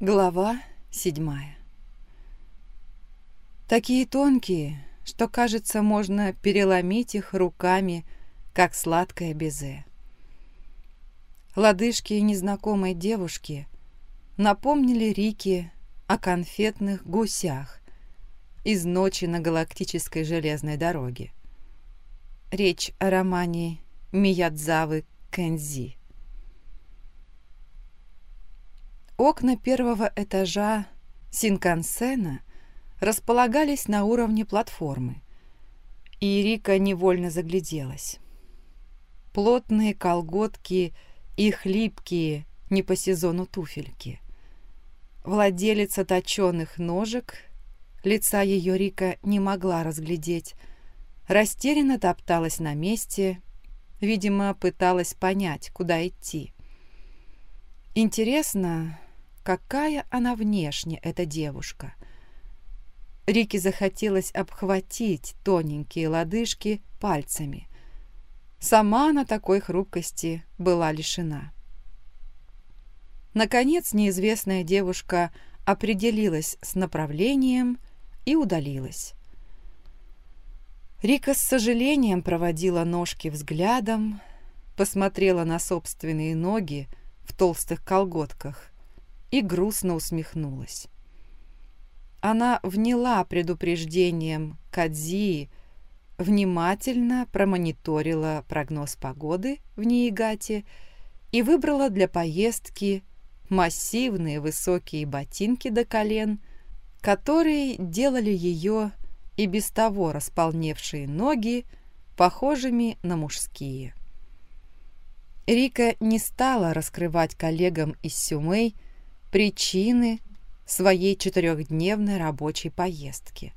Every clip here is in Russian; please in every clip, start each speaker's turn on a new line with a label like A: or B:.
A: Глава седьмая Такие тонкие, что, кажется, можно переломить их руками, как сладкое безе. Лодыжки незнакомой девушки напомнили Рике о конфетных гусях из ночи на галактической железной дороге. Речь о романе Миядзавы Кэнзи. Окна первого этажа Синкансена располагались на уровне платформы, и Рика невольно загляделась. Плотные колготки и хлипкие, не по сезону туфельки. Владелица точеных ножек, лица ее Рика не могла разглядеть, растерянно топталась на месте, видимо, пыталась понять, куда идти. Интересно, какая она внешне, эта девушка. Рике захотелось обхватить тоненькие лодыжки пальцами. Сама она такой хрупкости была лишена. Наконец неизвестная девушка определилась с направлением и удалилась. Рика с сожалением проводила ножки взглядом, посмотрела на собственные ноги в толстых колготках и грустно усмехнулась. Она вняла предупреждением Кадзии, внимательно промониторила прогноз погоды в Ниигате и выбрала для поездки массивные высокие ботинки до колен, которые делали ее и без того располневшие ноги похожими на мужские. Рика не стала раскрывать коллегам из Сюмэй причины своей четырехдневной рабочей поездки.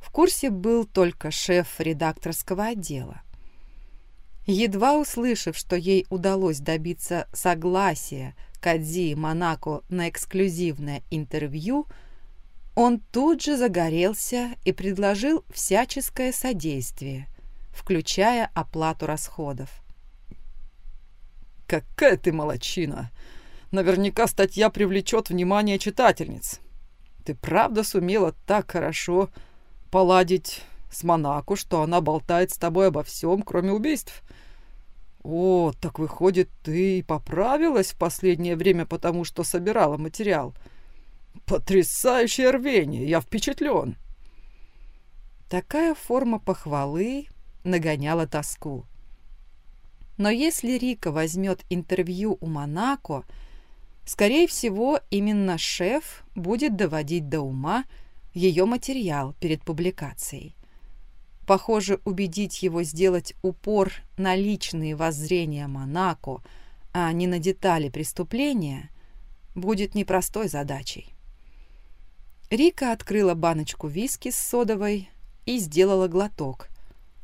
A: В курсе был только шеф редакторского отдела. Едва услышав, что ей удалось добиться согласия Кадзи Монако на эксклюзивное интервью, он тут же загорелся и предложил всяческое содействие, включая оплату расходов.
B: «Какая ты молочина! Наверняка статья привлечет внимание читательниц. Ты правда сумела так хорошо поладить с Монако, что она болтает с тобой обо всем, кроме убийств? О, так выходит, ты поправилась в последнее время, потому что собирала материал. Потрясающее рвение, я впечатлен.
A: Такая форма похвалы нагоняла тоску. Но если Рика возьмет интервью у Монако, Скорее всего, именно шеф будет доводить до ума ее материал перед публикацией. Похоже, убедить его сделать упор на личные воззрения Монако, а не на детали преступления, будет непростой задачей. Рика открыла баночку виски с содовой и сделала глоток,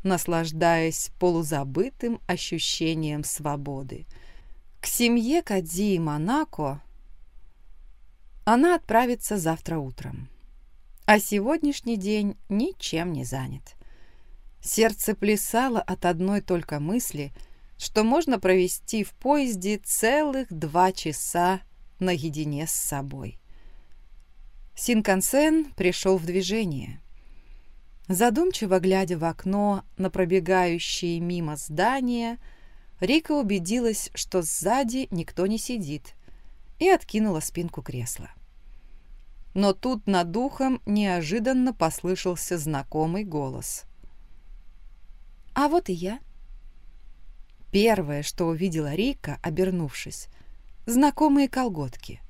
A: наслаждаясь полузабытым ощущением свободы – к семье Кадзи и Монако она отправится завтра утром. А сегодняшний день ничем не занят. Сердце плясало от одной только мысли, что можно провести в поезде целых два часа наедине с собой. Синкансен пришел в движение. Задумчиво глядя в окно на пробегающие мимо здания, Рика убедилась, что сзади никто не сидит, и откинула спинку кресла. Но тут над духом неожиданно послышался знакомый голос. «А вот и я». Первое, что увидела Рика, обернувшись, знакомые колготки.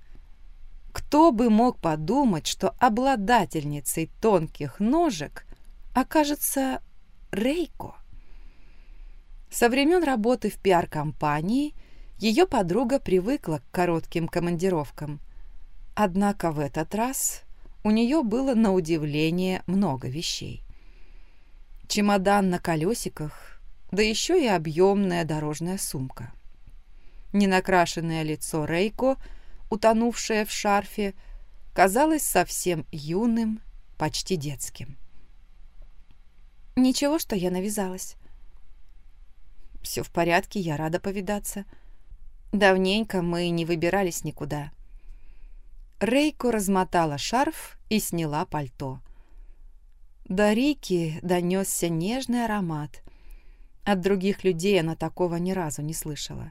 A: Кто бы мог подумать, что обладательницей тонких ножек окажется Рейко? Со времен работы в пиар-компании ее подруга привыкла к коротким командировкам. Однако в этот раз у нее было на удивление много вещей. Чемодан на колесиках, да еще и объемная дорожная сумка. Ненакрашенное лицо Рейко, утонувшее в шарфе, казалось совсем юным, почти детским. «Ничего, что я навязалась. Все в порядке, я рада повидаться. Давненько мы не выбирались никуда. Рейко размотала шарф и сняла пальто. До Рики донесся нежный аромат. От других людей она такого ни разу не слышала.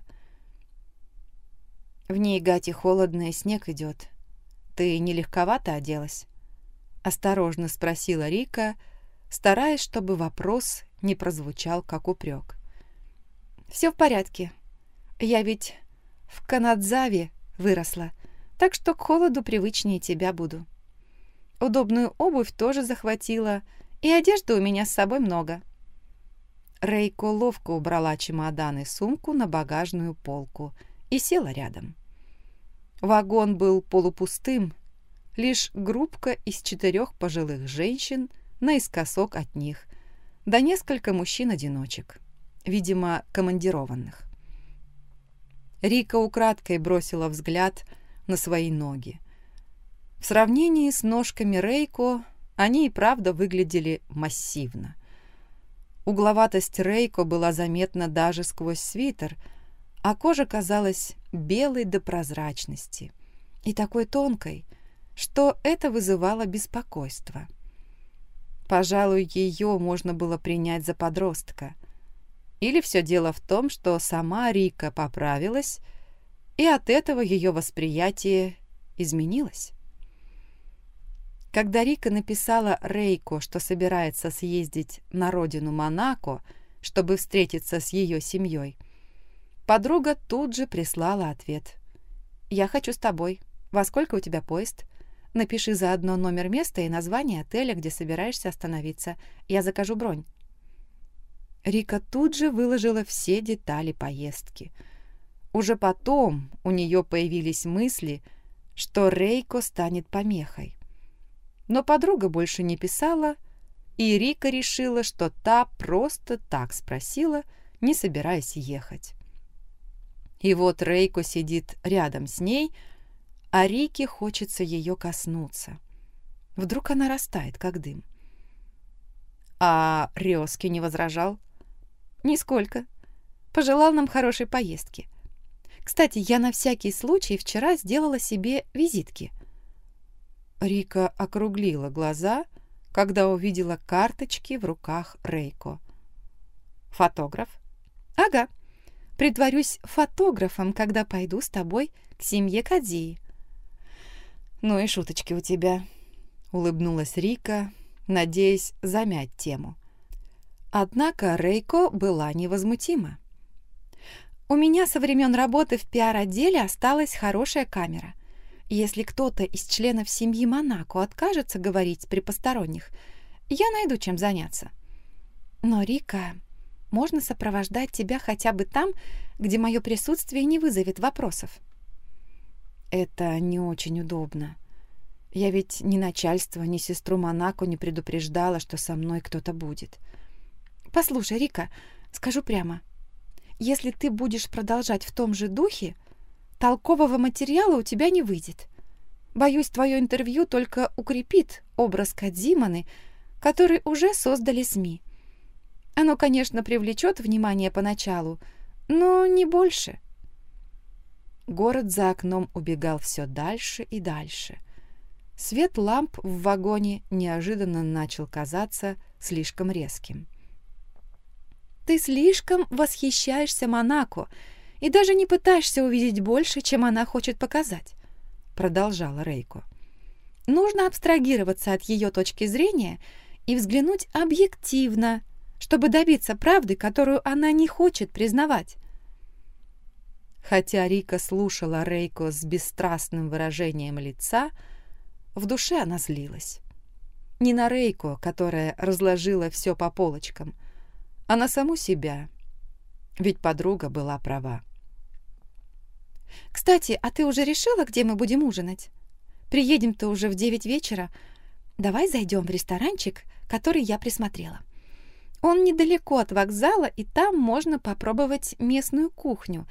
A: В ней гати холодно, и снег идет. Ты не легковато оделась? Осторожно спросила Рика, стараясь, чтобы вопрос не прозвучал как упрек. Все в порядке. Я ведь в Канадзаве выросла, так что к холоду привычнее тебя буду. Удобную обувь тоже захватила, и одежды у меня с собой много. Рейко ловко убрала чемодан и сумку на багажную полку и села рядом. Вагон был полупустым, лишь группка из четырех пожилых женщин наискосок от них, да несколько мужчин-одиночек, видимо, командированных. Рика украдкой бросила взгляд на свои ноги. В сравнении с ножками Рейко они и правда выглядели массивно. Угловатость Рейко была заметна даже сквозь свитер, а кожа казалась белой до прозрачности и такой тонкой, что это вызывало беспокойство. Пожалуй, ее можно было принять за подростка. Или все дело в том, что сама Рика поправилась, и от этого ее восприятие изменилось. Когда Рика написала Рейко, что собирается съездить на родину Монако, чтобы встретиться с ее семьей, подруга тут же прислала ответ. «Я хочу с тобой. Во сколько у тебя поезд? Напиши заодно номер места и название отеля, где собираешься остановиться. Я закажу бронь». Рика тут же выложила все детали поездки. Уже потом у нее появились мысли, что Рейко станет помехой. Но подруга больше не писала, и Рика решила, что та просто так спросила, не собираясь ехать. И вот Рейко сидит рядом с ней, а Рике хочется ее коснуться. Вдруг она растает, как дым. А Резки не возражал? Нисколько. Пожелал нам хорошей поездки. Кстати, я на всякий случай вчера сделала себе визитки. Рика округлила глаза, когда увидела карточки в руках Рейко. «Фотограф?» «Ага. Притворюсь фотографом, когда пойду с тобой к семье Кадии». «Ну и шуточки у тебя», — улыбнулась Рика, надеясь замять тему. Однако Рейко была невозмутима. «У меня со времен работы в пиар-отделе осталась хорошая камера. Если кто-то из членов семьи Монако откажется говорить при посторонних, я найду чем заняться. Но, Рика, можно сопровождать тебя хотя бы там, где мое присутствие не вызовет вопросов». «Это не очень удобно. Я ведь ни начальство, ни сестру Монако не предупреждала, что со мной кто-то будет». «Послушай, Рика, скажу прямо. Если ты будешь продолжать в том же духе, толкового материала у тебя не выйдет. Боюсь, твое интервью только укрепит образ Кадзиманы, который уже создали СМИ. Оно, конечно, привлечет внимание поначалу, но не больше». Город за окном убегал все дальше и дальше. Свет ламп в вагоне неожиданно начал казаться слишком резким. Ты слишком восхищаешься Монако и даже не пытаешься увидеть больше, чем она хочет показать», — продолжала Рейко. «Нужно абстрагироваться от ее точки зрения и взглянуть объективно, чтобы добиться правды, которую она не хочет признавать». Хотя Рика слушала Рейко с бесстрастным выражением лица, в душе она злилась. Не на Рейко, которая разложила все по полочкам, а на саму себя. Ведь подруга была права. «Кстати, а ты уже решила, где мы будем ужинать? Приедем-то уже в девять вечера. Давай зайдем в ресторанчик, который я присмотрела. Он недалеко от вокзала, и там можно попробовать местную кухню.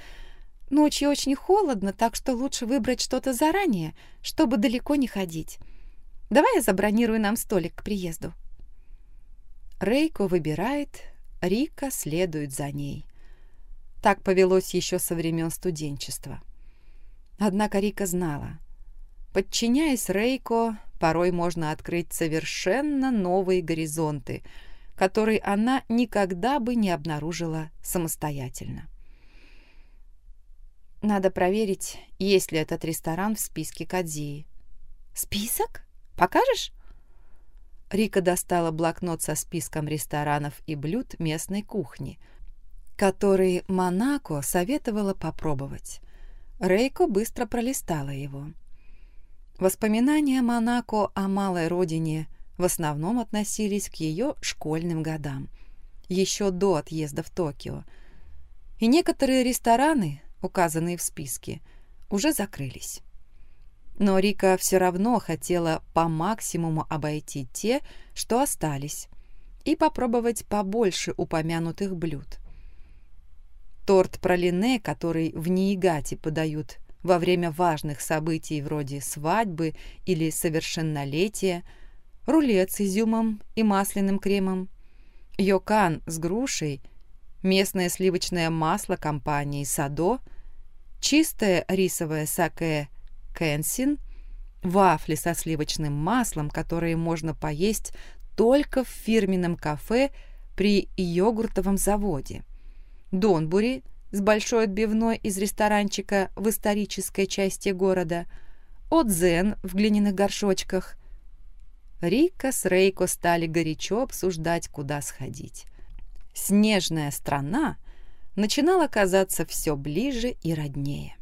A: Ночью очень холодно, так что лучше выбрать что-то заранее, чтобы далеко не ходить. Давай я забронирую нам столик к приезду». Рейко выбирает, Рика следует за ней. Так повелось еще со времен студенчества. Однако Рика знала, Подчиняясь Рейко, порой можно открыть совершенно новые горизонты, которые она никогда бы не обнаружила самостоятельно. Надо проверить, есть ли этот ресторан в списке Кадзии. «Список? Покажешь?» Рика достала блокнот со списком ресторанов и блюд местной кухни, которые Монако советовала попробовать. Рейко быстро пролистала его. Воспоминания Монако о малой родине в основном относились к ее школьным годам, еще до отъезда в Токио. И некоторые рестораны, указанные в списке, уже закрылись но Рика все равно хотела по максимуму обойти те, что остались, и попробовать побольше упомянутых блюд. Торт пролине, который в Ниигате подают во время важных событий вроде свадьбы или совершеннолетия, рулет с изюмом и масляным кремом, йокан с грушей, местное сливочное масло компании «Садо», чистое рисовое саке кэнсин, вафли со сливочным маслом, которые можно поесть только в фирменном кафе при йогуртовом заводе, донбури с большой отбивной из ресторанчика в исторической части города, отзен в глиняных горшочках. Рика с Рейко стали горячо обсуждать, куда сходить. Снежная страна начинала казаться все ближе и роднее.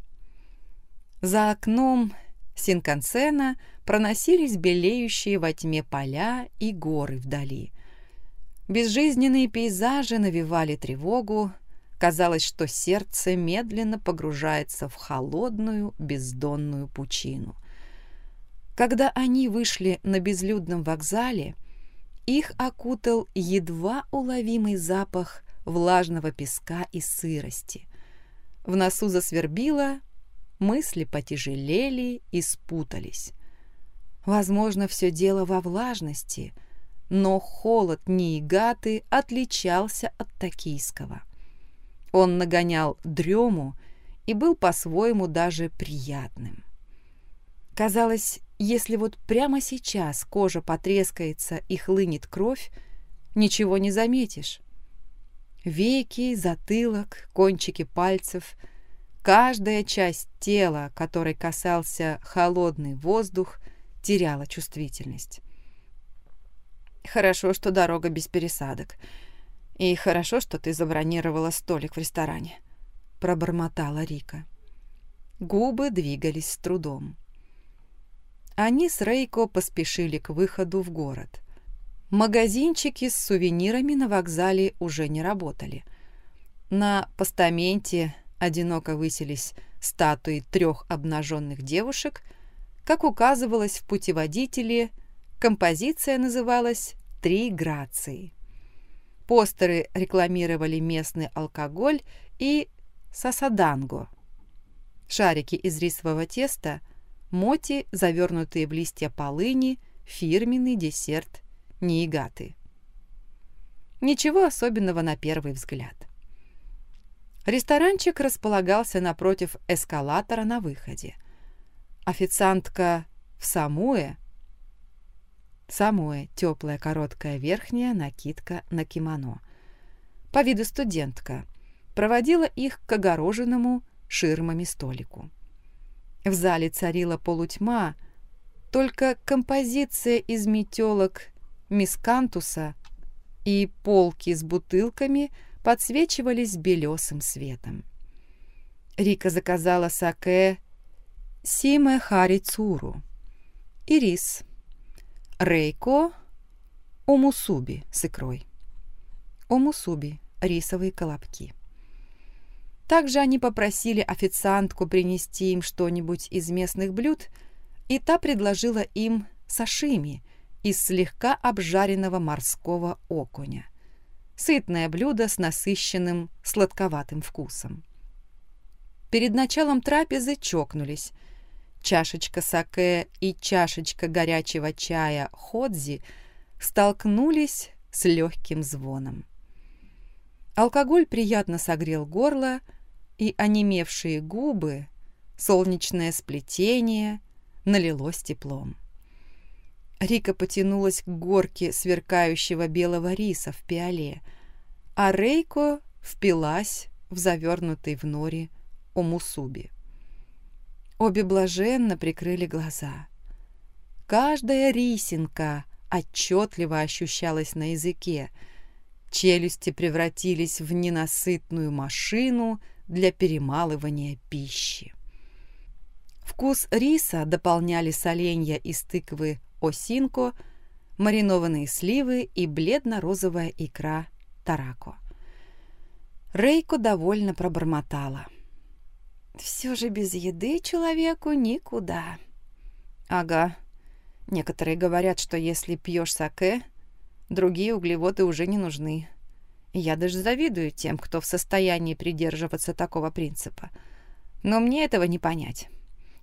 A: За окном Синкансена проносились белеющие во тьме поля и горы вдали. Безжизненные пейзажи навевали тревогу, казалось, что сердце медленно погружается в холодную бездонную пучину. Когда они вышли на безлюдном вокзале, их окутал едва уловимый запах влажного песка и сырости. В носу засвербило, мысли потяжелели и спутались. Возможно, все дело во влажности, но холод Ниигаты отличался от токийского. Он нагонял дрему и был по-своему даже приятным. Казалось, если вот прямо сейчас кожа потрескается и хлынет кровь, ничего не заметишь. Веки, затылок, кончики пальцев — Каждая часть тела, которой касался холодный воздух, теряла чувствительность. Хорошо, что дорога без пересадок. И хорошо, что ты забронировала столик в ресторане, пробормотала Рика. Губы двигались с трудом. Они с Рейко поспешили к выходу в город. Магазинчики с сувенирами на вокзале уже не работали. На постаменте одиноко высились статуи трех обнаженных девушек. Как указывалось в путеводителе, композиция называлась «Три грации». Постеры рекламировали местный алкоголь и сасаданго. Шарики из рисового теста, моти, завернутые в листья полыни, фирменный десерт ниигаты. Ничего особенного на первый взгляд. Ресторанчик располагался напротив эскалатора на выходе. Официантка в самуэ, самуэ – теплая короткая верхняя накидка на кимоно, по виду студентка, проводила их к огороженному ширмами столику. В зале царила полутьма, только композиция из метелок мискантуса и полки с бутылками – подсвечивались белесым светом. Рика заказала саке Симе Харицуру и рис, рейко омусуби с икрой, омусуби – рисовые колобки. Также они попросили официантку принести им что-нибудь из местных блюд, и та предложила им сашими из слегка обжаренного морского окуня сытное блюдо с насыщенным сладковатым вкусом. Перед началом трапезы чокнулись. Чашечка саке и чашечка горячего чая ходзи столкнулись с легким звоном. Алкоголь приятно согрел горло, и онемевшие губы, солнечное сплетение, налилось теплом. Рика потянулась к горке сверкающего белого риса в пиале, а Рейко впилась в завернутый в нори омусуби. Обе блаженно прикрыли глаза. Каждая рисинка отчетливо ощущалась на языке. Челюсти превратились в ненасытную машину для перемалывания пищи. Вкус риса дополняли соленья из тыквы осинко, маринованные сливы и бледно-розовая икра тарако. Рейко довольно пробормотала. «Все же без еды человеку никуда». «Ага. Некоторые говорят, что если пьешь саке, другие углеводы уже не нужны. Я даже завидую тем, кто в состоянии придерживаться такого принципа. Но мне этого не понять.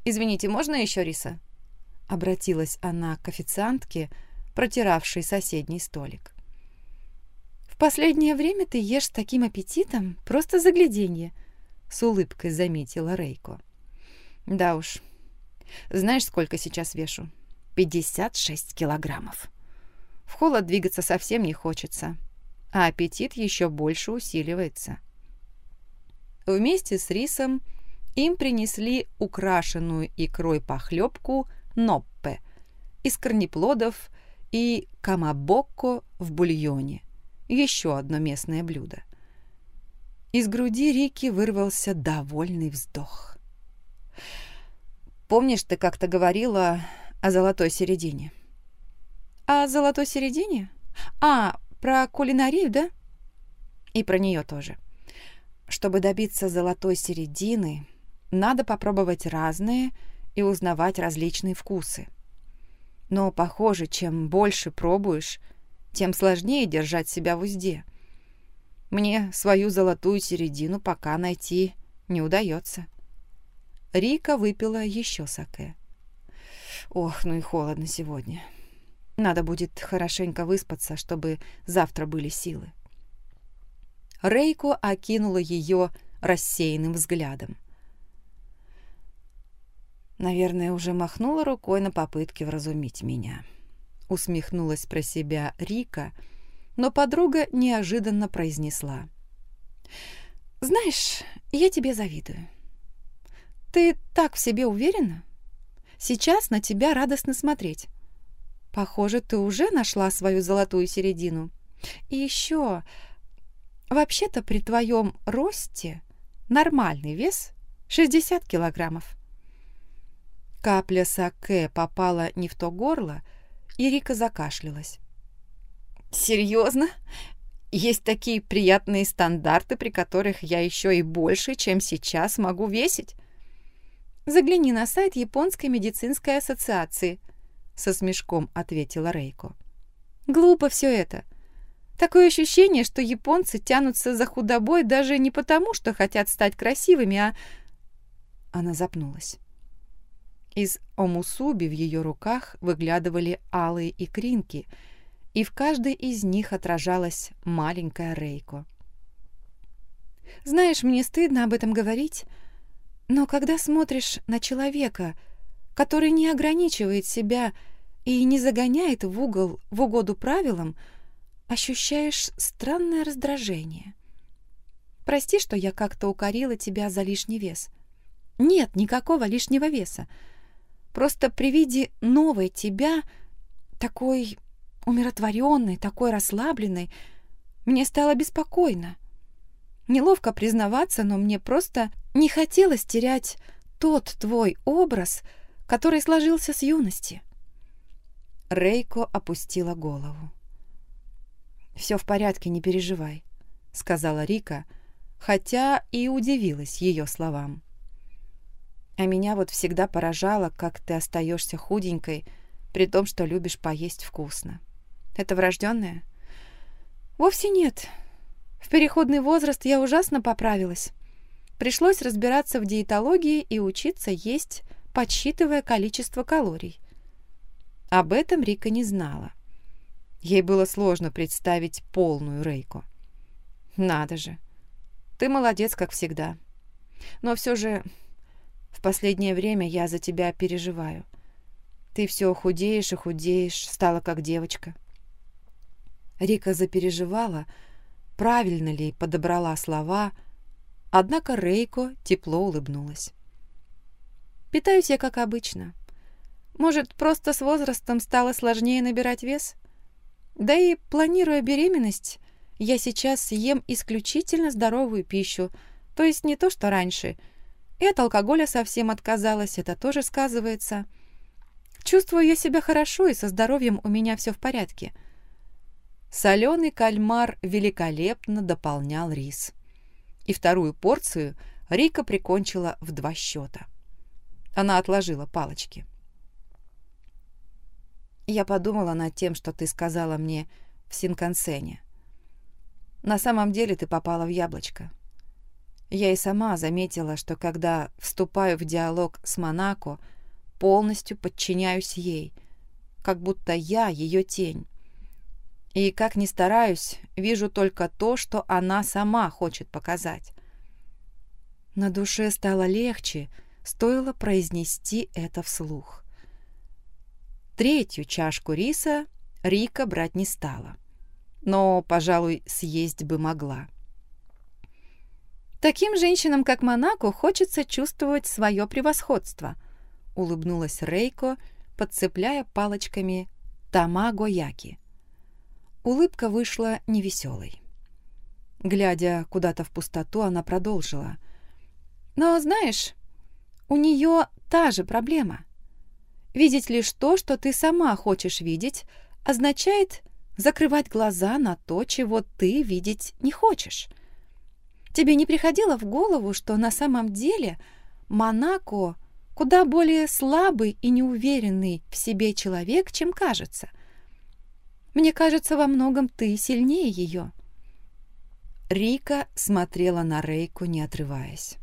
A: Извините, можно еще риса?» Обратилась она к официантке, протиравшей соседний столик. «В последнее время ты ешь с таким аппетитом, просто загляденье», — с улыбкой заметила Рейко. «Да уж. Знаешь, сколько сейчас вешу? 56 килограммов. В холод двигаться совсем не хочется, а аппетит еще больше усиливается». Вместе с рисом им принесли украшенную икрой похлебку ноппе из корнеплодов и камабокко в бульоне, еще одно местное блюдо. Из груди Рики вырвался довольный вздох. «Помнишь, ты как-то говорила о золотой середине?» «О золотой середине? А, про кулинарию, да?» «И про нее тоже. Чтобы добиться золотой середины, надо попробовать разные и узнавать различные вкусы. Но, похоже, чем больше пробуешь, тем сложнее держать себя в узде. Мне свою золотую середину пока найти не удается. Рика выпила еще саке. Ох, ну и холодно сегодня. Надо будет хорошенько выспаться, чтобы завтра были силы. Рейко окинула ее рассеянным взглядом. Наверное, уже махнула рукой на попытки вразумить меня. Усмехнулась про себя Рика, но подруга неожиданно произнесла. «Знаешь, я тебе завидую. Ты так в себе уверена? Сейчас на тебя радостно смотреть. Похоже, ты уже нашла свою золотую середину. И еще, вообще-то при твоем росте нормальный вес 60 килограммов. Капля саке попала не в то горло, и Рика закашлялась. «Серьезно? Есть такие приятные стандарты, при которых я еще и больше, чем сейчас, могу весить?» «Загляни на сайт Японской медицинской ассоциации», — со смешком ответила Рейко. «Глупо все это. Такое ощущение, что японцы тянутся за худобой даже не потому, что хотят стать красивыми, а...» Она запнулась. Из омусуби в ее руках выглядывали алые икринки, и в каждой из них отражалась маленькая Рейко. «Знаешь, мне стыдно об этом говорить, но когда смотришь на человека, который не ограничивает себя и не загоняет в угол в угоду правилам, ощущаешь странное раздражение. Прости, что я как-то укорила тебя за лишний вес. Нет никакого лишнего веса. Просто при виде новой тебя, такой умиротворенной, такой расслабленной, мне стало беспокойно. Неловко признаваться, но мне просто не хотелось терять тот твой образ, который сложился с юности. Рейко опустила голову. «Все в порядке, не переживай», — сказала Рика, хотя и удивилась ее словам. А меня вот всегда поражало, как ты остаешься худенькой, при том, что любишь поесть вкусно. Это врожденное? Вовсе нет. В переходный возраст я ужасно поправилась. Пришлось разбираться в диетологии и учиться есть, подсчитывая количество калорий. Об этом Рика не знала. Ей было сложно представить полную Рейку. Надо же. Ты молодец, как всегда. Но все же в последнее время я за тебя переживаю. Ты все худеешь и худеешь, стала как девочка. Рика запереживала, правильно ли подобрала слова, однако Рейко тепло улыбнулась. «Питаюсь я как обычно. Может, просто с возрастом стало сложнее набирать вес? Да и, планируя беременность, я сейчас ем исключительно здоровую пищу, то есть не то, что раньше. И от алкоголя совсем отказалась, это тоже сказывается. Чувствую я себя хорошо, и со здоровьем у меня все в порядке». Соленый кальмар великолепно дополнял рис. И вторую порцию Рика прикончила в два счета. Она отложила палочки. Я подумала над тем, что ты сказала мне в Синкансене. На самом деле ты попала в яблочко. Я и сама заметила, что когда вступаю в диалог с Монако, полностью подчиняюсь ей, как будто я ее тень. И, как ни стараюсь, вижу только то, что она сама хочет показать. На душе стало легче, стоило произнести это вслух. Третью чашку риса Рика брать не стала, но, пожалуй, съесть бы могла. «Таким женщинам, как Монако, хочется чувствовать свое превосходство», улыбнулась Рейко, подцепляя палочками тамаго-яки. Улыбка вышла невеселой. Глядя куда-то в пустоту, она продолжила. «Но знаешь, у нее та же проблема. Видеть лишь то, что ты сама хочешь видеть, означает закрывать глаза на то, чего ты видеть не хочешь. Тебе не приходило в голову, что на самом деле Монако куда более слабый и неуверенный в себе человек, чем кажется? Мне кажется, во многом ты сильнее ее». Рика смотрела на Рейку, не отрываясь.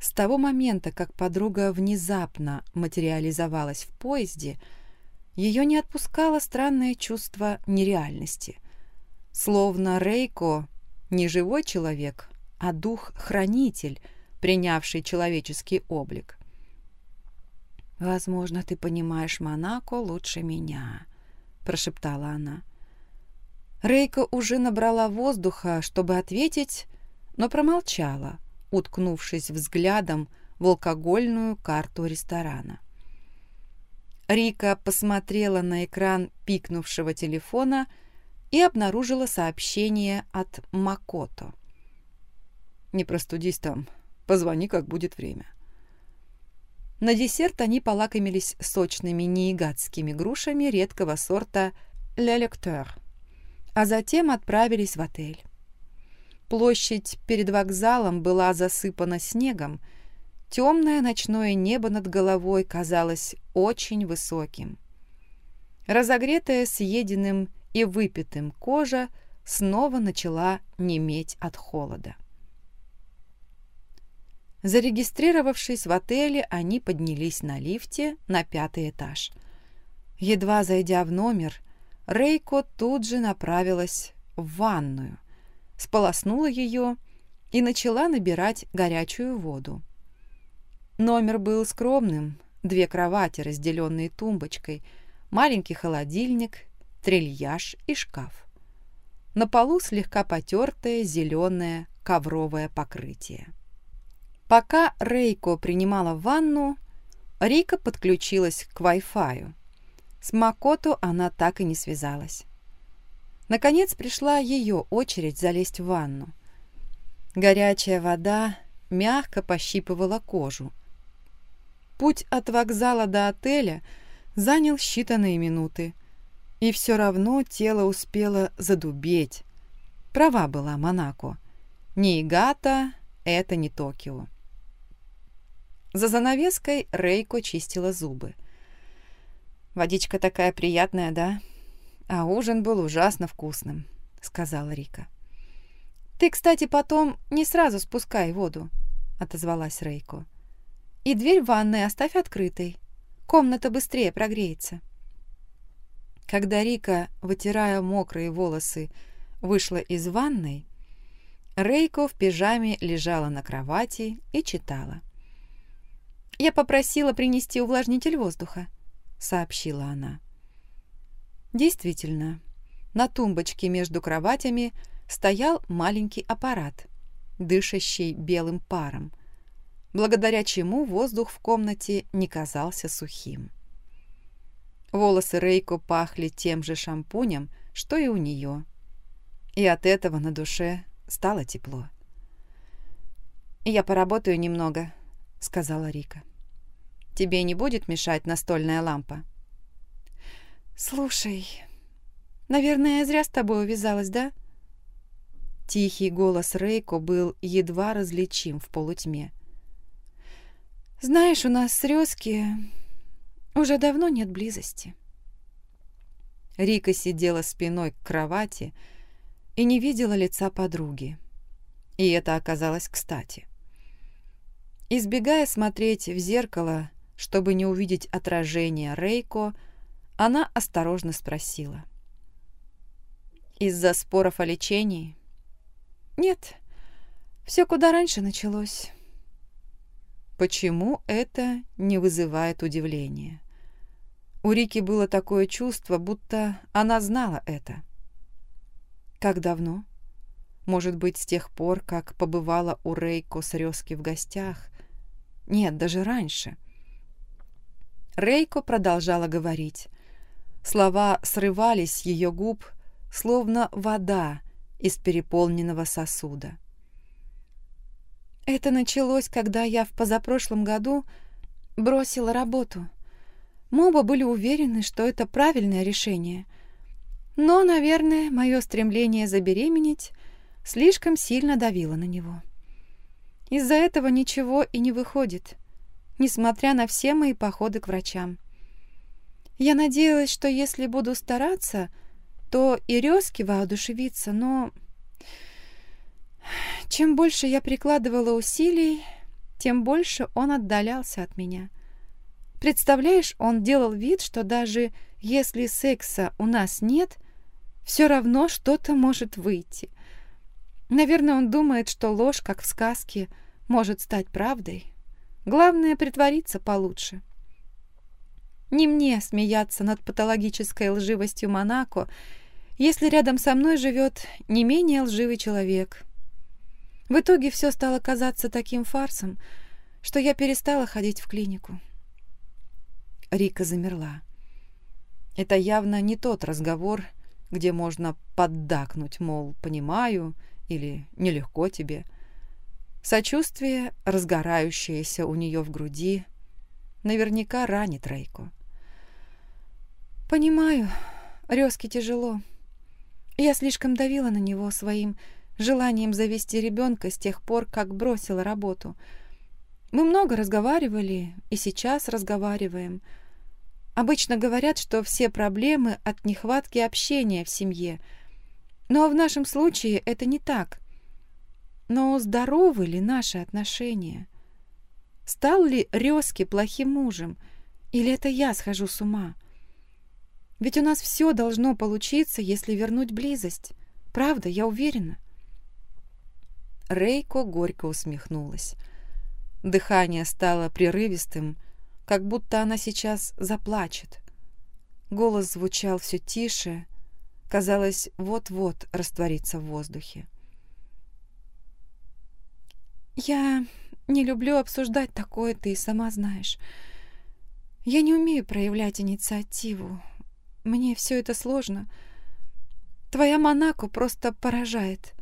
A: С того момента, как подруга внезапно материализовалась в поезде, ее не отпускало странное чувство нереальности. Словно Рейко не живой человек, а дух-хранитель, принявший человеческий облик. «Возможно, ты понимаешь Монако лучше меня», прошептала она. Рейка уже набрала воздуха, чтобы ответить, но промолчала, уткнувшись взглядом в алкогольную карту ресторана. Рика посмотрела на экран пикнувшего телефона и обнаружила сообщение от Макото. «Не простудись там, позвони, как будет время». На десерт они полакомились сочными неигатскими грушами редкого сорта «Ле Лектер», а затем отправились в отель. Площадь перед вокзалом была засыпана снегом, темное ночное небо над головой казалось очень высоким. Разогретая съеденным и выпитым кожа снова начала неметь от холода. Зарегистрировавшись в отеле, они поднялись на лифте на пятый этаж. Едва зайдя в номер, Рейко тут же направилась в ванную, сполоснула ее и начала набирать горячую воду. Номер был скромным, две кровати, разделенные тумбочкой, маленький холодильник, трильяж и шкаф. На полу слегка потертое зеленое ковровое покрытие. Пока Рейко принимала ванну, Рика подключилась к Wi-Fi. С Макото она так и не связалась. Наконец пришла ее очередь залезть в ванну. Горячая вода мягко пощипывала кожу. Путь от вокзала до отеля занял считанные минуты, и все равно тело успело задубеть. Права была Монако. Не Игата, это не Токио. За занавеской Рейко чистила зубы. «Водичка такая приятная, да? А ужин был ужасно вкусным», — сказала Рика. «Ты, кстати, потом не сразу спускай воду», — отозвалась Рейко. «И дверь в ванной оставь открытой. Комната быстрее прогреется». Когда Рика, вытирая мокрые волосы, вышла из ванной, Рейко в пижаме лежала на кровати и читала. Я попросила принести увлажнитель воздуха. — сообщила она. Действительно, на тумбочке между кроватями стоял маленький аппарат, дышащий белым паром, благодаря чему воздух в комнате не казался сухим. Волосы Рейко пахли тем же шампунем, что и у нее, и от этого на душе стало тепло. «Я поработаю немного», — сказала Рика. «Тебе не будет мешать настольная лампа?» «Слушай, наверное, я зря с тобой увязалась, да?» Тихий голос Рейко был едва различим в полутьме. «Знаешь, у нас с Рёски уже давно нет близости». Рика сидела спиной к кровати и не видела лица подруги. И это оказалось кстати. Избегая смотреть в зеркало, чтобы не увидеть отражение Рейко, она осторожно спросила. «Из-за споров о лечении?» «Нет, все куда раньше началось». Почему это не вызывает удивления? У Рики было такое чувство, будто она знала это. Как давно? Может быть, с тех пор, как побывала у Рейко с Рёски в гостях? Нет, даже раньше. Рейко продолжала говорить. Слова срывались с ее губ, словно вода из переполненного сосуда. Это началось, когда я в позапрошлом году бросила работу. Мы оба были уверены, что это правильное решение. Но, наверное, мое стремление забеременеть слишком сильно давило на него. Из-за этого ничего и не выходит, несмотря на все мои походы к врачам. Я надеялась, что если буду стараться, то и Резки воодушевится, но... Чем больше я прикладывала усилий, тем больше он отдалялся от меня. Представляешь, он делал вид, что даже если секса у нас нет, все равно что-то может выйти. Наверное, он думает, что ложь, как в сказке, может стать правдой. Главное — притвориться получше. Не мне смеяться над патологической лживостью Монако, если рядом со мной живет не менее лживый человек. В итоге все стало казаться таким фарсом, что я перестала ходить в клинику. Рика замерла. Это явно не тот разговор, где можно поддакнуть, мол, понимаю или нелегко тебе. Сочувствие, разгорающееся у нее в груди, наверняка ранит Рейку. «Понимаю, Резке тяжело. Я слишком давила на него своим желанием завести ребенка с тех пор, как бросила работу. Мы много разговаривали и сейчас разговариваем. Обычно говорят, что все проблемы от нехватки общения в семье. Но в нашем случае это не так. Но здоровы ли наши отношения? Стал ли Резки плохим мужем? Или это я схожу с ума?» Ведь у нас все должно получиться, если вернуть близость. Правда, я уверена. Рейко горько усмехнулась. Дыхание стало прерывистым, как будто она сейчас заплачет. Голос звучал все тише, казалось, вот-вот растворится в воздухе. «Я не люблю обсуждать такое, ты и сама знаешь. Я не умею проявлять инициативу, мне все это сложно. Твоя Монако просто поражает.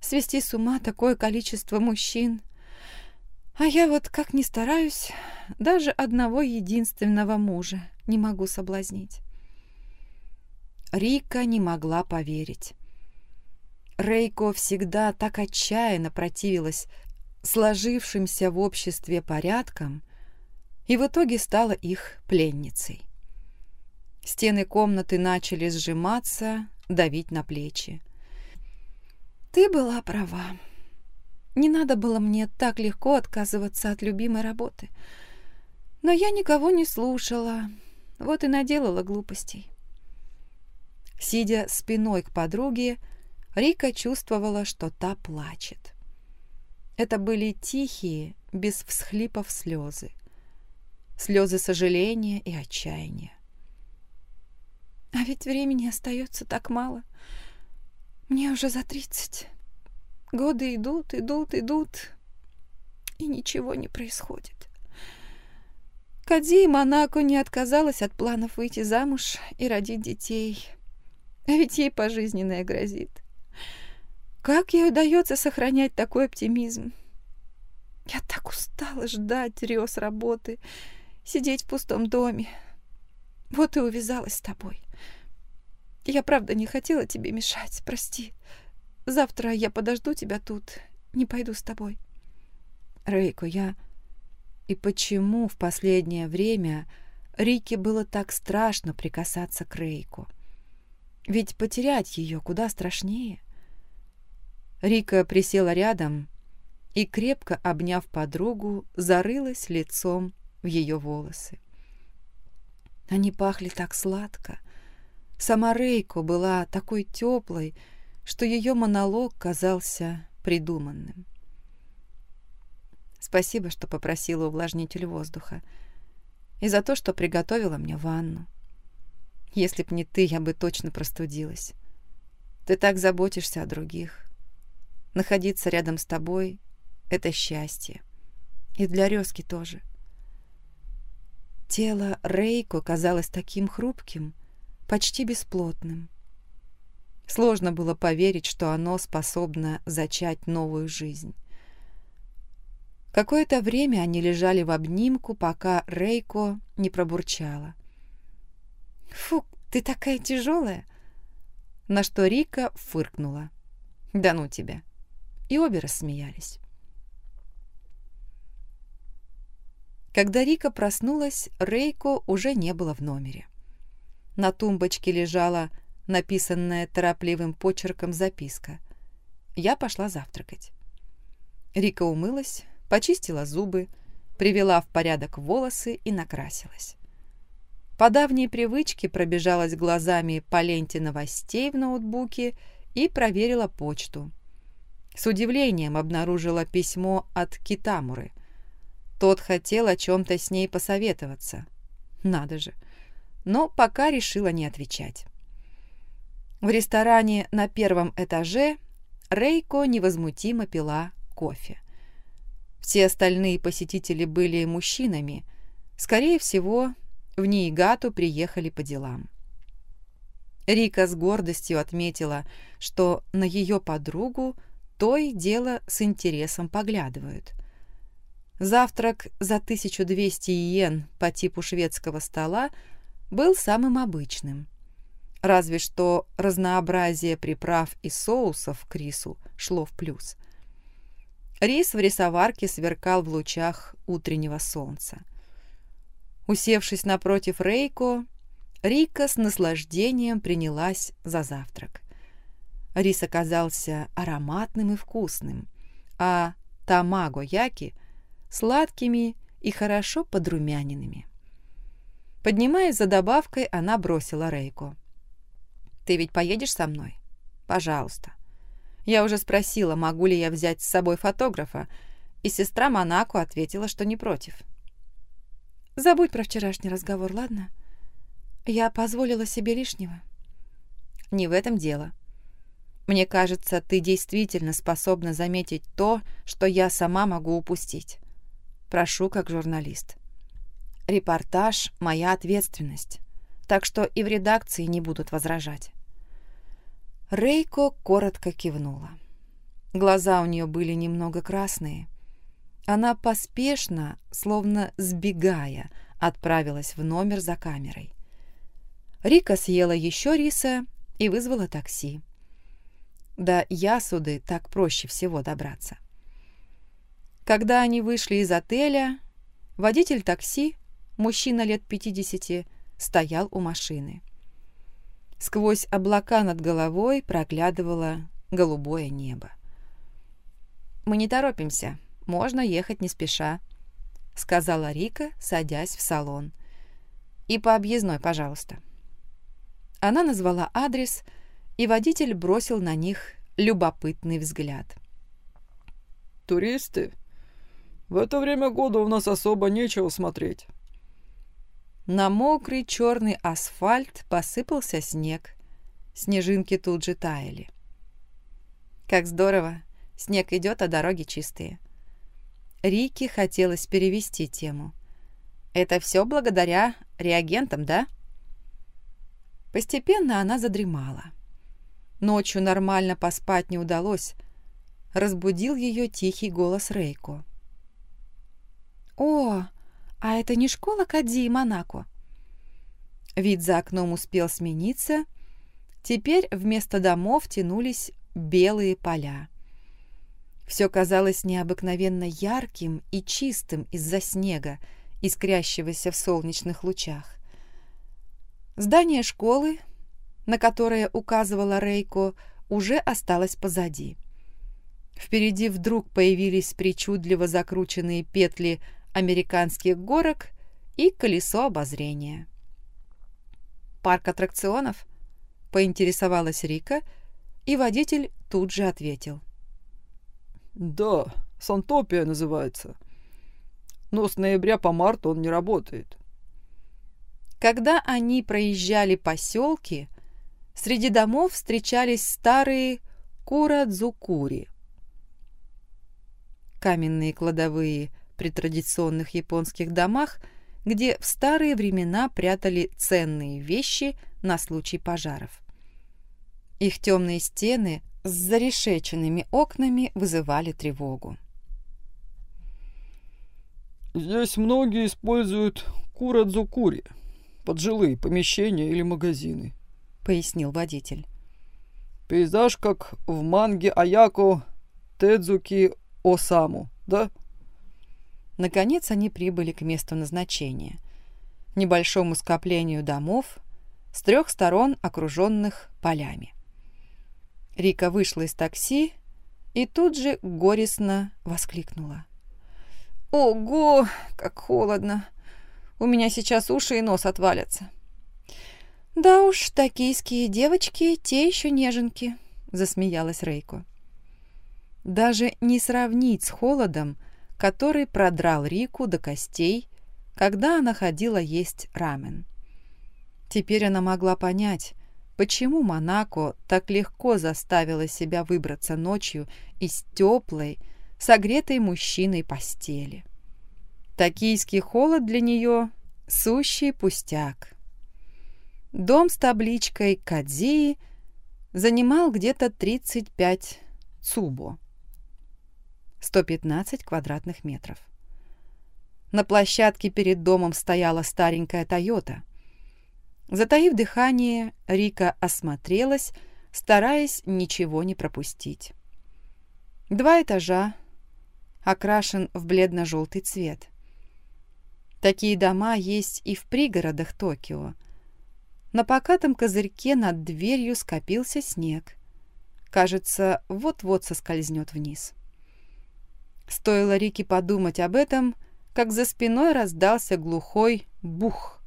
A: Свести с ума такое количество мужчин. А я вот как ни стараюсь, даже одного единственного мужа не могу соблазнить. Рика не могла поверить. Рейко всегда так отчаянно противилась сложившимся в обществе порядкам и в итоге стала их пленницей. Стены комнаты начали сжиматься, давить на плечи. «Ты была права. Не надо было мне так легко отказываться от любимой работы. Но я никого не слушала, вот и наделала глупостей». Сидя спиной к подруге, Рика чувствовала, что та плачет. Это были тихие, без всхлипов слезы. слезы сожаления и отчаяния. А ведь времени остается так мало. Мне уже за тридцать. Годы идут, идут, идут, и ничего не происходит. Кади Монако не отказалась от планов выйти замуж и родить детей. А ведь ей пожизненное грозит. Как ей удается сохранять такой оптимизм? Я так устала ждать рез работы, сидеть в пустом доме. Вот и увязалась с тобой. Я правда не хотела тебе мешать, прости. Завтра я подожду тебя тут, не пойду с тобой. Рейко, я... И почему в последнее время Рике было так страшно прикасаться к Рейку? Ведь потерять ее куда страшнее. Рика присела рядом и, крепко обняв подругу, зарылась лицом в ее волосы. Они пахли так сладко. Сама Рейко была такой теплой, что ее монолог казался придуманным. Спасибо, что попросила увлажнитель воздуха. И за то, что приготовила мне ванну. Если б не ты, я бы точно простудилась. Ты так заботишься о других. Находиться рядом с тобой — это счастье. И для Резки тоже. Тело Рейко казалось таким хрупким, почти бесплотным. Сложно было поверить, что оно способно зачать новую жизнь. Какое-то время они лежали в обнимку, пока Рейко не пробурчала. «Фу, ты такая тяжелая!» На что Рика фыркнула. «Да ну тебя!» И обе рассмеялись. Когда Рика проснулась, Рейко уже не было в номере. На тумбочке лежала написанная торопливым почерком записка. Я пошла завтракать. Рика умылась, почистила зубы, привела в порядок волосы и накрасилась. По давней привычке пробежалась глазами по ленте новостей в ноутбуке и проверила почту. С удивлением обнаружила письмо от Китамуры. Тот хотел о чем-то с ней посоветоваться. Надо же. Но пока решила не отвечать. В ресторане на первом этаже Рейко невозмутимо пила кофе. Все остальные посетители были мужчинами. Скорее всего, в Ниигату приехали по делам. Рика с гордостью отметила, что на ее подругу то и дело с интересом поглядывают. Завтрак за 1200 иен по типу шведского стола был самым обычным. Разве что разнообразие приправ и соусов к рису шло в плюс – Рис в рисоварке сверкал в лучах утреннего солнца. Усевшись напротив Рейко, Рика с наслаждением принялась за завтрак. Рис оказался ароматным и вкусным, а тамаго-яки — сладкими и хорошо подрумяненными. Поднимаясь за добавкой, она бросила Рейко. «Ты ведь поедешь со мной? Пожалуйста». Я уже спросила, могу ли я взять с собой фотографа, и сестра Монако ответила, что не против. «Забудь про вчерашний разговор, ладно? Я позволила себе лишнего». «Не в этом дело. Мне кажется, ты действительно способна заметить то, что я сама могу упустить. Прошу, как журналист. Репортаж — моя ответственность, так что и в редакции не будут возражать». Рейко коротко кивнула. Глаза у нее были немного красные. Она поспешно, словно сбегая, отправилась в номер за камерой. Рика съела еще риса и вызвала такси. До Ясуды так проще всего добраться. Когда они вышли из отеля, водитель такси, мужчина лет 50, стоял у машины. Сквозь облака над головой проглядывало голубое небо. «Мы не торопимся, можно ехать не спеша», — сказала Рика, садясь в салон. «И по объездной, пожалуйста». Она назвала адрес, и водитель бросил на них любопытный взгляд.
B: «Туристы? В это время года у нас особо нечего смотреть.
A: На мокрый черный асфальт посыпался снег. Снежинки тут же таяли. Как здорово! Снег идет, а дороги чистые. Рике хотелось перевести тему. Это все благодаря реагентам, да? Постепенно она задремала. Ночью нормально поспать не удалось. Разбудил ее тихий голос Рейко. «О, а это не школа Кади и Монако?» Вид за окном успел смениться. Теперь вместо домов тянулись белые поля. Все казалось необыкновенно ярким и чистым из-за снега, искрящегося в солнечных лучах. Здание школы, на которое указывала Рейко, уже осталось позади. Впереди вдруг появились причудливо закрученные петли американских горок и колесо обозрения. «Парк аттракционов?» — поинтересовалась Рика, и водитель тут же ответил.
B: «Да, Сантопия называется. Но с ноября по март он не работает».
A: Когда они проезжали поселки, среди домов встречались старые курадзукури. Каменные кладовые при традиционных японских домах, где в старые времена прятали ценные вещи на случай пожаров. Их темные стены с зарешеченными окнами вызывали тревогу.
B: «Здесь многие используют курадзукури, под жилые помещения или магазины», — пояснил водитель. «Пейзаж как в манге Аяко Тедзуки Осаму, да?»
A: Наконец они прибыли к месту назначения, небольшому скоплению домов с трех сторон окруженных полями. Рика вышла из такси и тут же горестно воскликнула. «Ого, как холодно! У меня сейчас уши и нос отвалятся!» «Да уж, токийские девочки, те еще неженки», — засмеялась Рейко. Даже не сравнить с холодом, который продрал Рику до костей, когда она ходила есть рамен. Теперь она могла понять, почему Монако так легко заставила себя выбраться ночью из теплой, согретой мужчиной постели. Токийский холод для нее — сущий пустяк. Дом с табличкой «Кадзии» занимал где-то 35 цубо, 115 квадратных метров. На площадке перед домом стояла старенькая «Тойота», Затаив дыхание, Рика осмотрелась, стараясь ничего не пропустить. Два этажа, окрашен в бледно-желтый цвет. Такие дома есть и в пригородах Токио. На покатом козырьке над дверью скопился снег. Кажется, вот-вот соскользнет вниз. Стоило Рике подумать об этом, как за спиной раздался глухой бух.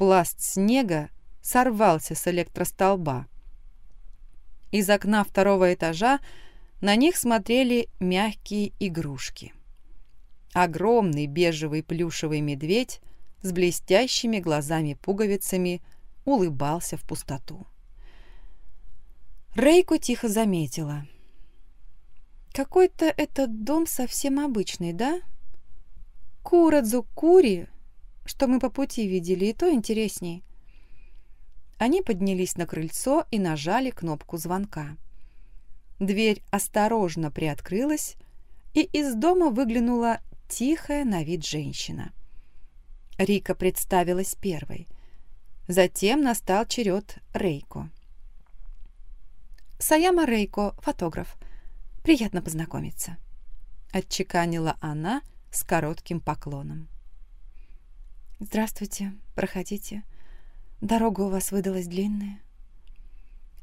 A: Пласт снега сорвался с электростолба. Из окна второго этажа на них смотрели мягкие игрушки. Огромный бежевый плюшевый медведь с блестящими глазами-пуговицами улыбался в пустоту. Рейку тихо заметила. «Какой-то этот дом совсем обычный, да? Курадзу-кури что мы по пути видели, и то интересней. Они поднялись на крыльцо и нажали кнопку звонка. Дверь осторожно приоткрылась, и из дома выглянула тихая на вид женщина. Рика представилась первой. Затем настал черед Рейко. «Саяма Рейко, фотограф. Приятно познакомиться», — отчеканила она с коротким поклоном. «Здравствуйте, проходите. Дорога у вас выдалась длинная».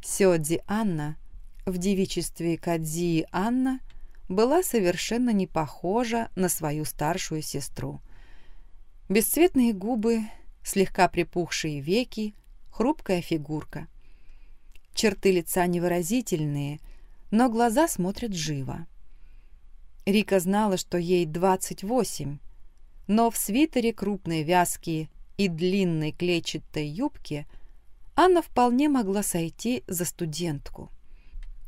A: Сёдзи Анна в девичестве Кадзи Анна была совершенно не похожа на свою старшую сестру. Бесцветные губы, слегка припухшие веки, хрупкая фигурка. Черты лица невыразительные, но глаза смотрят живо. Рика знала, что ей 28, но в свитере крупные вязки и длинной клетчатой юбке Анна вполне могла сойти за студентку.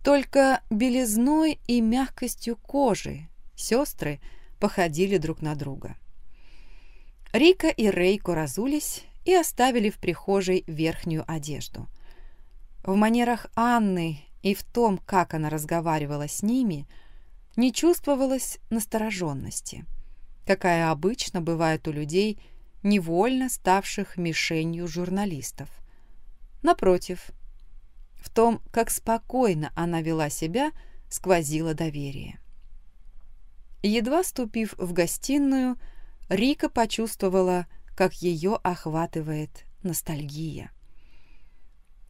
A: Только белизной и мягкостью кожи сестры походили друг на друга. Рика и Рейко разулись и оставили в прихожей верхнюю одежду. В манерах Анны и в том, как она разговаривала с ними, не чувствовалось настороженности, какая обычно бывает у людей, невольно ставших мишенью журналистов. Напротив, в том, как спокойно она вела себя, сквозило доверие. Едва ступив в гостиную, Рика почувствовала, как ее охватывает ностальгия.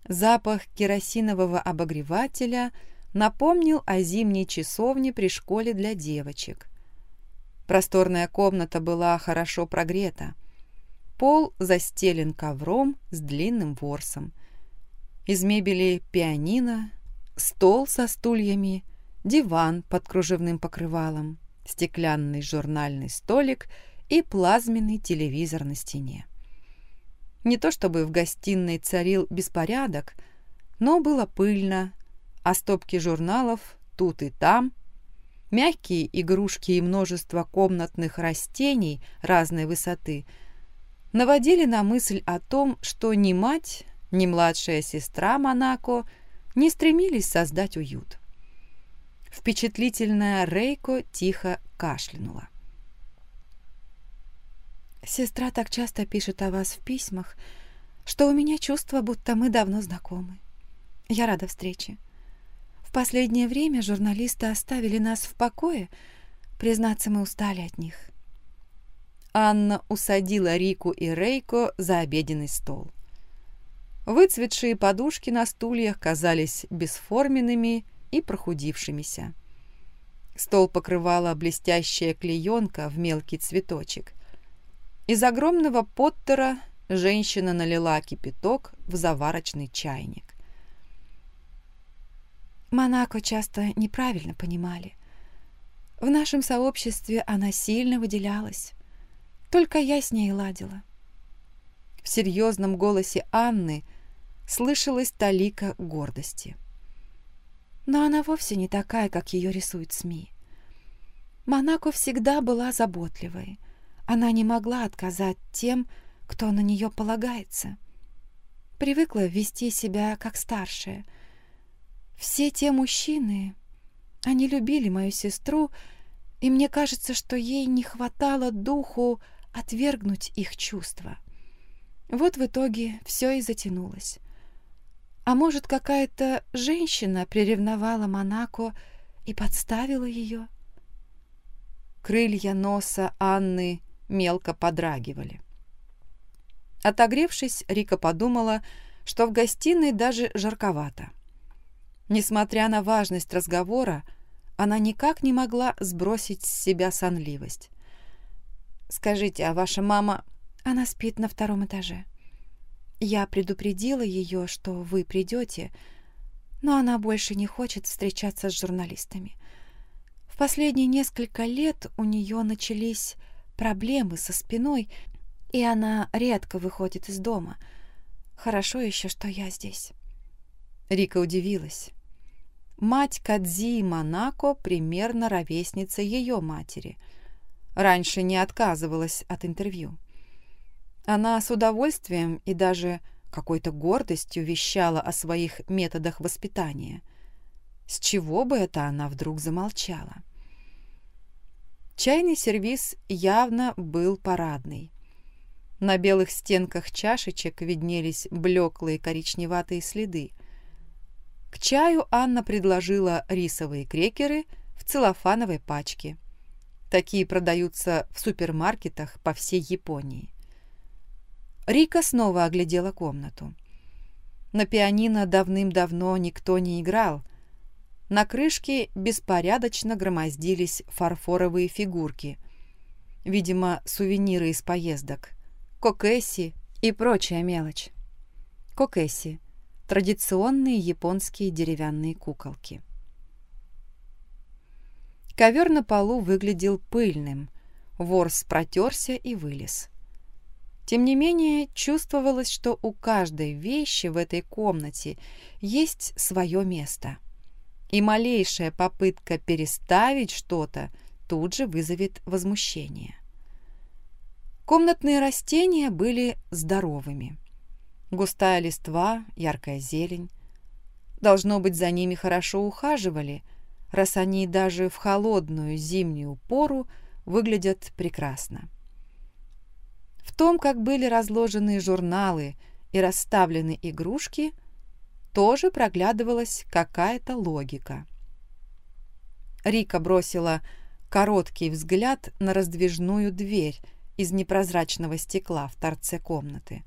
A: Запах керосинового обогревателя напомнил о зимней часовне при школе для девочек. Просторная комната была хорошо прогрета. Пол застелен ковром с длинным ворсом. Из мебели пианино, стол со стульями, диван под кружевным покрывалом, стеклянный журнальный столик и плазменный телевизор на стене. Не то чтобы в гостиной царил беспорядок, но было пыльно, а стопки журналов тут и там, мягкие игрушки и множество комнатных растений разной высоты наводили на мысль о том, что ни мать, ни младшая сестра Монако не стремились создать уют. Впечатлительная Рейко тихо кашлянула. Сестра так часто пишет о вас в письмах, что у меня чувство, будто мы давно знакомы. Я рада встрече. В последнее время журналисты оставили нас в покое. Признаться, мы устали от них. Анна усадила Рику и Рейко за обеденный стол. Выцветшие подушки на стульях казались бесформенными и прохудившимися. Стол покрывала блестящая клеенка в мелкий цветочек. Из огромного поттера женщина налила кипяток в заварочный чайник. Монако часто неправильно понимали. В нашем сообществе она сильно выделялась. Только я с ней ладила. В серьезном голосе Анны слышалась талика гордости. Но она вовсе не такая, как ее рисуют СМИ. Монако всегда была заботливой, она не могла отказать тем, кто на нее полагается. Привыкла вести себя как старшая. Все те мужчины, они любили мою сестру, и мне кажется, что ей не хватало духу отвергнуть их чувства. Вот в итоге все и затянулось. А может, какая-то женщина приревновала Монако и подставила ее? Крылья носа Анны мелко подрагивали. Отогревшись, Рика подумала, что в гостиной даже жарковато. Несмотря на важность разговора, она никак не могла сбросить с себя сонливость. «Скажите, а ваша мама...» «Она спит на втором этаже. Я предупредила ее, что вы придете, но она больше не хочет встречаться с журналистами. В последние несколько лет у нее начались проблемы со спиной, и она редко выходит из дома. Хорошо еще, что я здесь. Рика удивилась. Мать Кадзи Монако примерно ровесница ее матери. Раньше не отказывалась от интервью. Она с удовольствием и даже какой-то гордостью вещала о своих методах воспитания. С чего бы это она вдруг замолчала? Чайный сервиз явно был парадный. На белых стенках чашечек виднелись блеклые коричневатые следы. К чаю Анна предложила рисовые крекеры в целлофановой пачке. Такие продаются в супермаркетах по всей Японии. Рика снова оглядела комнату. На пианино давным-давно никто не играл, на крышке беспорядочно громоздились фарфоровые фигурки. Видимо, сувениры из поездок. Кокэси и прочая мелочь. Кокэси – традиционные японские деревянные куколки. Ковер на полу выглядел пыльным, ворс протерся и вылез. Тем не менее, чувствовалось, что у каждой вещи в этой комнате есть свое место. И малейшая попытка переставить что-то тут же вызовет возмущение. Комнатные растения были здоровыми. Густая листва, яркая зелень. Должно быть, за ними хорошо ухаживали, раз они даже в холодную зимнюю пору выглядят прекрасно. В том, как были разложены журналы и расставлены игрушки, тоже проглядывалась какая-то логика. Рика бросила короткий взгляд на раздвижную дверь из непрозрачного стекла в торце комнаты.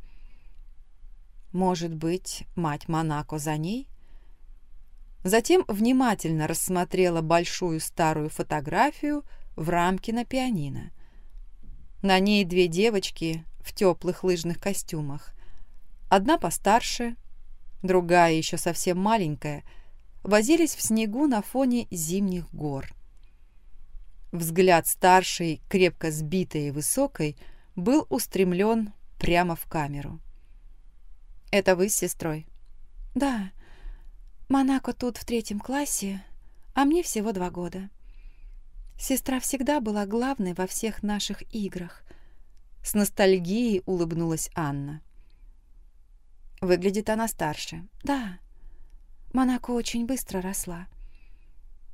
A: Может быть, мать Монако за ней? Затем внимательно рассмотрела большую старую фотографию в рамке на пианино. На ней две девочки в теплых лыжных костюмах. Одна постарше, другая еще совсем маленькая, возились в снегу на фоне зимних гор. Взгляд старшей, крепко сбитой и высокой, был устремлен прямо в камеру. «Это вы с сестрой?» «Да. Монако тут в третьем классе, а мне всего два года. Сестра всегда была главной во всех наших играх». С ностальгией улыбнулась Анна. Выглядит она старше. «Да. Монако очень быстро росла.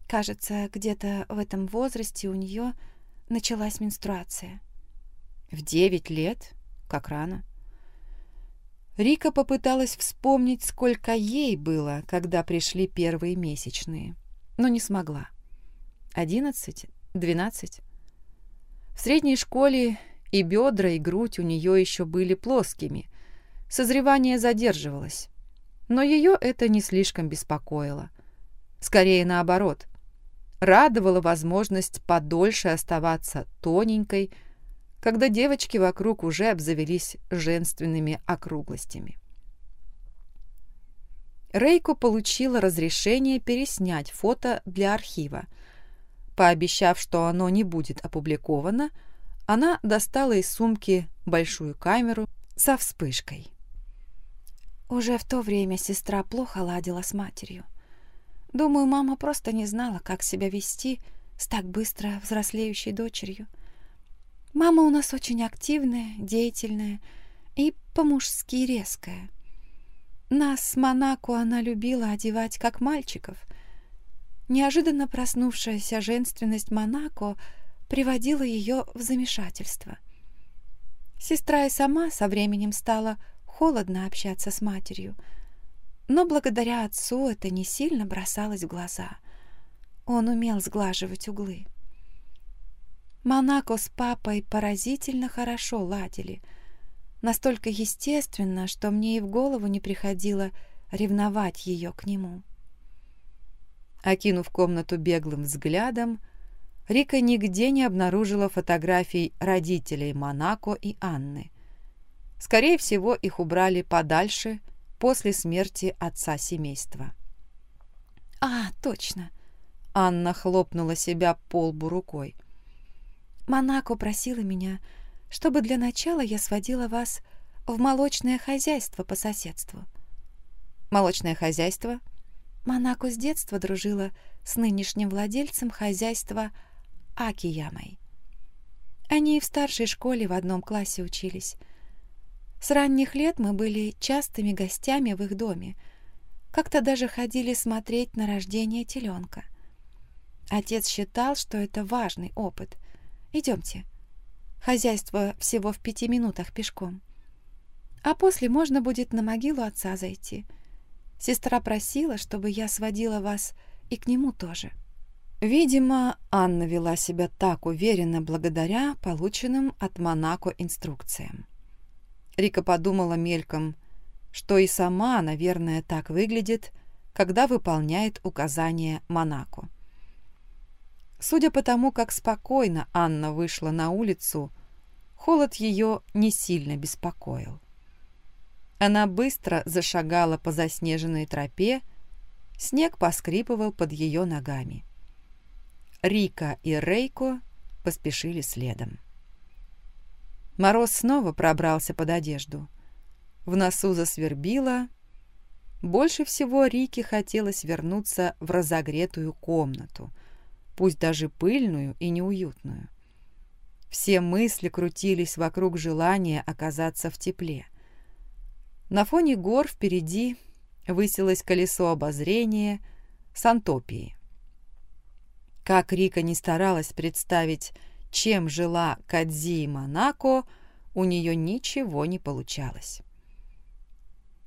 A: Кажется, где-то в этом возрасте у нее началась менструация. В девять лет? Как рано. Рика попыталась вспомнить, сколько ей было, когда пришли первые месячные, но не смогла. Одиннадцать? Двенадцать? В средней школе и бедра, и грудь у нее еще были плоскими. Созревание задерживалось. Но ее это не слишком беспокоило. Скорее наоборот радовала возможность подольше оставаться тоненькой, когда девочки вокруг уже обзавелись женственными округлостями. Рейко получила разрешение переснять фото для архива. Пообещав, что оно не будет опубликовано, она достала из сумки большую камеру со вспышкой. Уже в то время сестра плохо ладила с матерью. Думаю, мама просто не знала, как себя вести с так быстро взрослеющей дочерью. Мама у нас очень активная, деятельная и по-мужски резкая. Нас с Монако она любила одевать как мальчиков. Неожиданно проснувшаяся женственность Монако приводила ее в замешательство. Сестра и сама со временем стала холодно общаться с матерью — но благодаря отцу это не сильно бросалось в глаза. Он умел сглаживать углы. Монако с папой поразительно хорошо ладили. Настолько естественно, что мне и в голову не приходило ревновать ее к нему. Окинув комнату беглым взглядом, Рика нигде не обнаружила фотографий родителей Монако и Анны. Скорее всего, их убрали подальше после смерти отца семейства. «А, точно!» Анна хлопнула себя по лбу рукой. «Монако просила меня, чтобы для начала я сводила вас в молочное хозяйство по соседству». «Молочное хозяйство?» Монако с детства дружила с нынешним владельцем хозяйства Акиямой. Они в старшей школе в одном классе учились. С ранних лет мы были частыми гостями в их доме. Как-то даже ходили смотреть на рождение теленка. Отец считал, что это важный опыт. Идемте. Хозяйство всего в пяти минутах пешком. А после можно будет на могилу отца зайти. Сестра просила, чтобы я сводила вас и к нему тоже. Видимо, Анна вела себя так уверенно благодаря полученным от Монако инструкциям. Рика подумала мельком, что и сама, наверное, так выглядит, когда выполняет указания Монако. Судя по тому, как спокойно Анна вышла на улицу, холод ее не сильно беспокоил. Она быстро зашагала по заснеженной тропе, снег поскрипывал под ее ногами. Рика и Рейко поспешили следом. Мороз снова пробрался под одежду. В носу засвербило. Больше всего Рике хотелось вернуться в разогретую комнату, пусть даже пыльную и неуютную. Все мысли крутились вокруг желания оказаться в тепле. На фоне гор впереди высилось колесо обозрения Сантопии. Как Рика не старалась представить, чем жила Кадзи Монако, у нее ничего не получалось.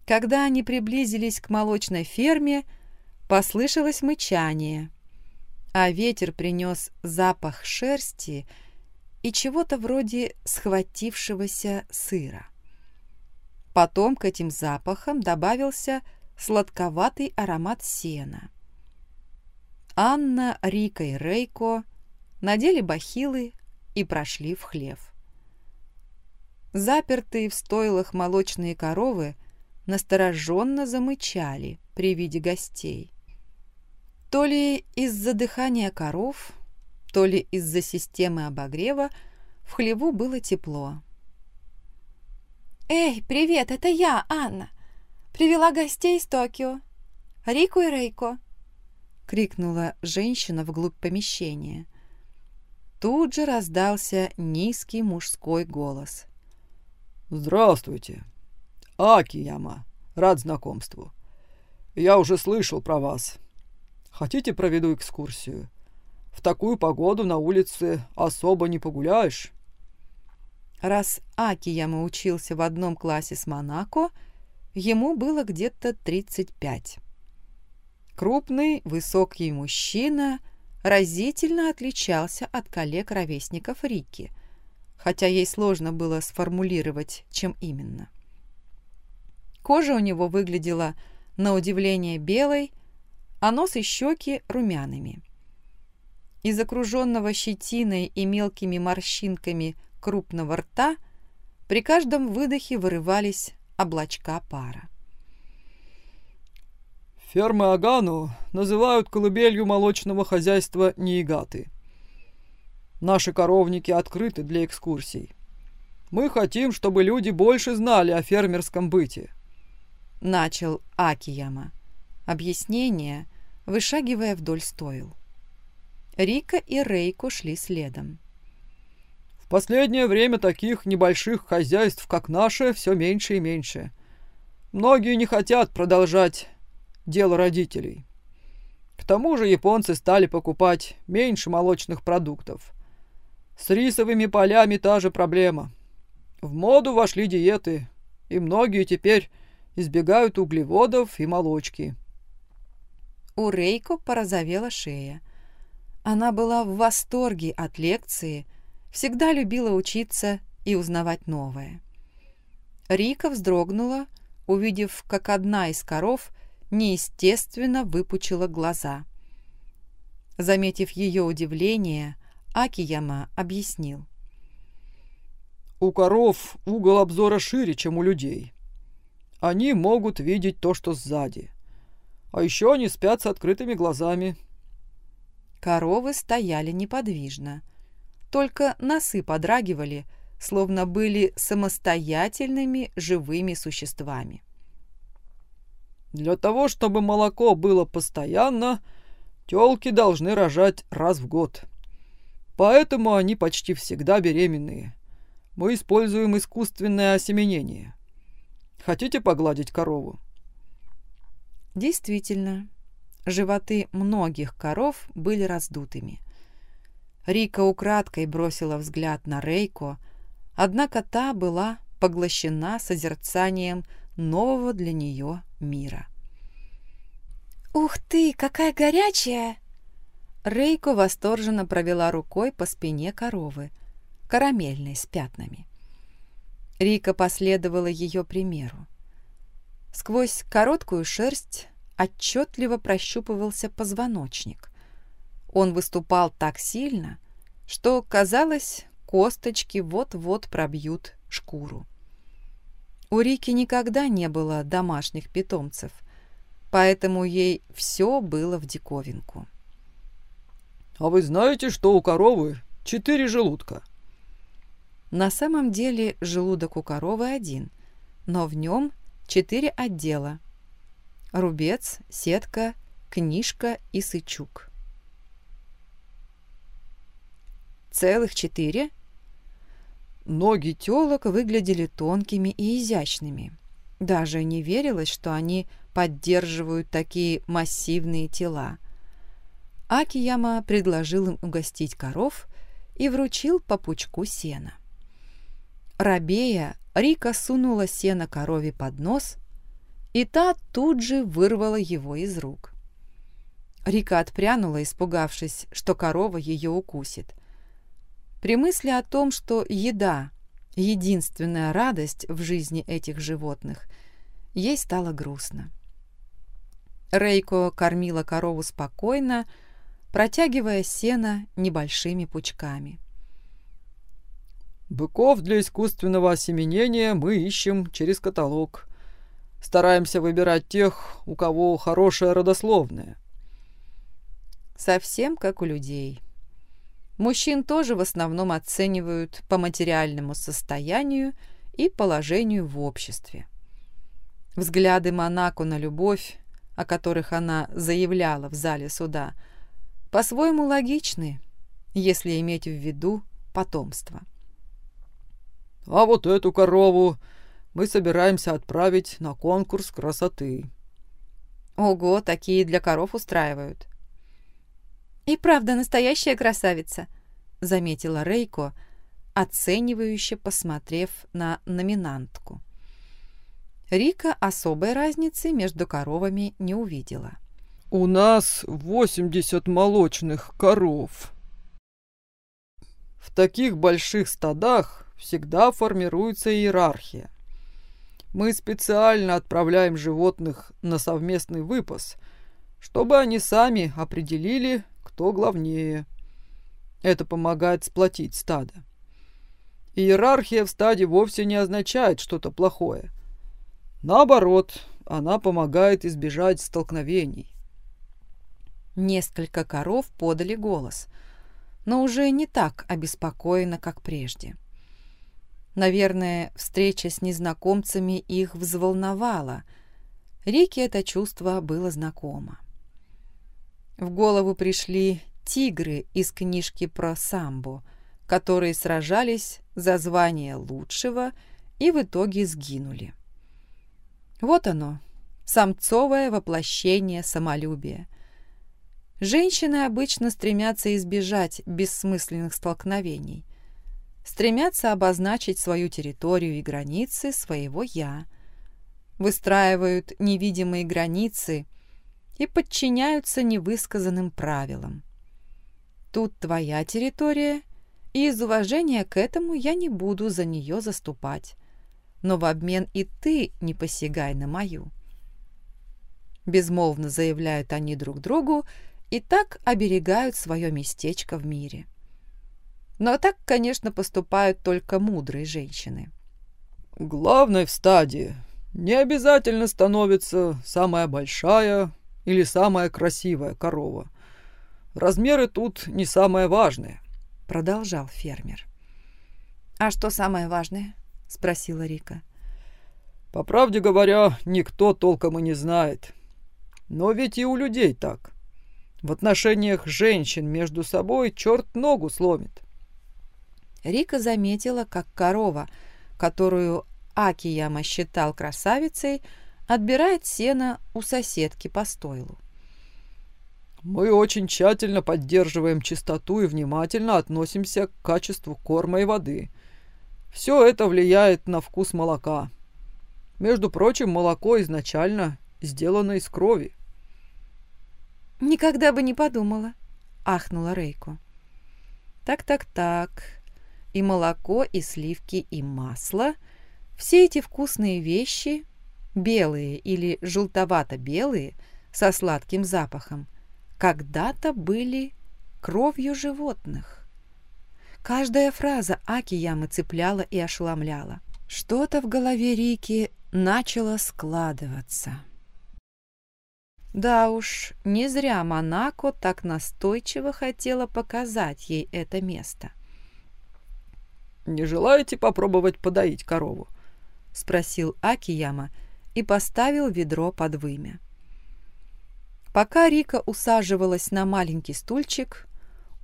A: Когда они приблизились к молочной ферме, послышалось мычание, а ветер принес запах шерсти и чего-то вроде схватившегося сыра. Потом к этим запахам добавился сладковатый аромат сена. Анна, Рика и Рейко надели бахилы и прошли в хлев. Запертые в стойлах молочные коровы настороженно замычали при виде гостей. То ли из-за дыхания коров, то ли из-за системы обогрева в хлеву было тепло.
C: «Эй, привет, это я, Анна. Привела гостей из Токио. Рику и Рейко», — крикнула женщина вглубь помещения. Тут же раздался низкий мужской голос.
B: «Здравствуйте. Акияма. Рад знакомству. Я уже слышал про вас. Хотите, проведу экскурсию? В такую погоду на улице особо не погуляешь».
A: Раз Акияма учился в одном классе с Монако, ему было где-то 35. Крупный, высокий мужчина – разительно отличался от коллег-ровесников Рики, хотя ей сложно было сформулировать, чем именно. Кожа у него выглядела на удивление белой, а нос и щеки румяными. Из окруженного щетиной и мелкими морщинками крупного рта при каждом выдохе вырывались облачка пара.
B: Фермы Агану называют колыбелью молочного хозяйства Ниигаты. Наши коровники открыты для экскурсий. Мы хотим, чтобы люди больше знали о фермерском быте.
A: Начал Акияма. Объяснение, вышагивая вдоль стоил. Рика и Рейко шли следом.
B: В последнее время таких небольших хозяйств, как наше, все меньше и меньше. Многие не хотят продолжать дело родителей. К тому же японцы стали покупать меньше молочных продуктов. С рисовыми полями та же проблема. В моду вошли диеты, и многие теперь избегают углеводов и молочки.
A: У Рейко порозовела шея. Она была в восторге от лекции, всегда любила учиться и узнавать новое. Рика вздрогнула, увидев, как одна из коров неестественно выпучила глаза. Заметив ее удивление, Акияма объяснил.
B: «У коров угол обзора шире, чем у людей. Они могут видеть то, что сзади. А еще они спят с открытыми глазами».
A: Коровы стояли неподвижно. Только носы подрагивали, словно были самостоятельными живыми существами.
B: Для того, чтобы молоко было постоянно, тёлки должны рожать раз в год. Поэтому они почти всегда беременные. Мы используем искусственное осеменение. Хотите погладить корову?
A: Действительно, животы многих коров были раздутыми. Рика украдкой бросила взгляд на Рейко, однако та была поглощена созерцанием нового для нее мира.
C: «Ух ты, какая горячая!»
A: Рейко восторженно провела рукой по спине коровы, карамельной с пятнами. Рика последовала ее примеру. Сквозь короткую шерсть отчетливо прощупывался позвоночник. Он выступал так сильно, что, казалось, косточки вот-вот пробьют шкуру. У Рики никогда не было домашних питомцев, поэтому ей все было в диковинку.
B: «А вы знаете, что у коровы четыре желудка?»
A: На самом деле желудок у коровы один, но в нем четыре отдела. Рубец, сетка, книжка и сычук. Целых четыре? Ноги телок выглядели тонкими и изящными. Даже не верилось, что они поддерживают такие массивные тела. Акияма предложил им угостить коров и вручил по пучку сена. Рабея, Рика сунула сено корове под нос, и та тут же вырвала его из рук. Рика отпрянула, испугавшись, что корова ее укусит. При мысли о том, что еда — единственная радость в жизни этих животных, ей стало грустно. Рейко кормила корову спокойно, протягивая сено небольшими пучками.
B: «Быков для искусственного осеменения мы ищем через каталог. Стараемся выбирать тех, у кого хорошая родословная».
A: «Совсем как у людей», Мужчин тоже в основном оценивают по материальному состоянию и положению в обществе. Взгляды Монако на любовь, о которых она заявляла в зале суда, по-своему логичны, если иметь в виду потомство.
B: «А вот эту корову мы собираемся отправить на конкурс красоты».
A: «Ого, такие для коров устраивают». «И правда настоящая красавица», — заметила Рейко, оценивающе посмотрев на номинантку. Рика особой разницы между коровами не увидела.
B: «У нас восемьдесят молочных коров. В таких больших стадах всегда формируется иерархия. Мы специально отправляем животных на совместный выпас, чтобы они сами определили, кто главнее. Это помогает сплотить стадо. Иерархия в стаде вовсе не означает что-то плохое. Наоборот, она помогает избежать столкновений.
A: Несколько коров подали голос, но уже не так обеспокоенно, как прежде. Наверное, встреча с незнакомцами их взволновала. Рике это чувство было знакомо. В голову пришли тигры из книжки про самбо, которые сражались за звание лучшего и в итоге сгинули. Вот оно, самцовое воплощение самолюбия. Женщины обычно стремятся избежать бессмысленных столкновений, стремятся обозначить свою территорию и границы своего «я», выстраивают невидимые границы – и подчиняются невысказанным правилам. Тут твоя территория, и из уважения к этому я не буду за нее заступать. Но в обмен и ты не посягай на мою. Безмолвно заявляют они друг другу и так оберегают свое местечко в мире. Но так, конечно, поступают только мудрые женщины.
B: Главное в стадии не обязательно становится самая большая, или самая красивая корова. Размеры тут не самое важное», —
A: продолжал фермер. «А что самое важное?» — спросила Рика.
B: «По правде говоря, никто толком и не знает. Но ведь и у людей так. В отношениях женщин между собой черт ногу сломит».
A: Рика заметила, как корова, которую Акияма считал красавицей, — отбирает сено у соседки по стойлу.
B: «Мы очень тщательно поддерживаем чистоту и внимательно относимся к качеству корма и воды. Все это влияет на вкус молока. Между прочим, молоко изначально сделано из крови».
A: «Никогда бы не подумала», — ахнула Рейко. «Так-так-так. И молоко, и сливки, и масло — все эти вкусные вещи белые или желтовато-белые со сладким запахом, когда-то были кровью животных. Каждая фраза Акиямы цепляла и ошеломляла. Что-то в голове Рики начало складываться. Да уж, не зря Монако так настойчиво хотела показать ей это место.
B: Не желаете попробовать подоить корову?»
A: — спросил Акияма и поставил ведро под вымя. Пока Рика усаживалась на маленький стульчик,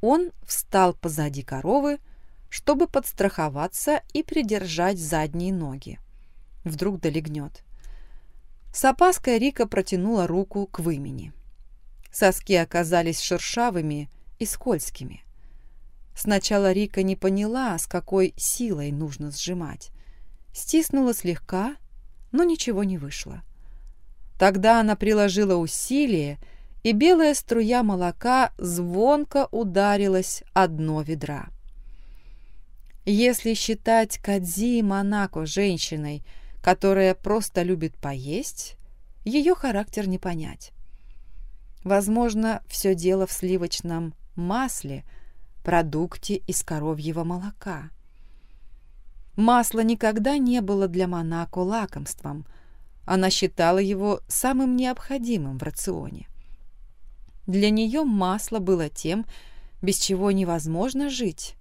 A: он встал позади коровы, чтобы подстраховаться и придержать задние ноги. Вдруг долегнет. С опаской Рика протянула руку к вымени. Соски оказались шершавыми и скользкими. Сначала Рика не поняла, с какой силой нужно сжимать. Стиснула слегка, но ничего не вышло. Тогда она приложила усилие, и белая струя молока звонко ударилась о дно ведра. Если считать Кадзи Монако женщиной, которая просто любит поесть, ее характер не понять. Возможно, все дело в сливочном масле, продукте из коровьего молока. Масло никогда не было для Монако лакомством. Она считала его самым необходимым в рационе. Для нее масло было тем, без чего невозможно жить,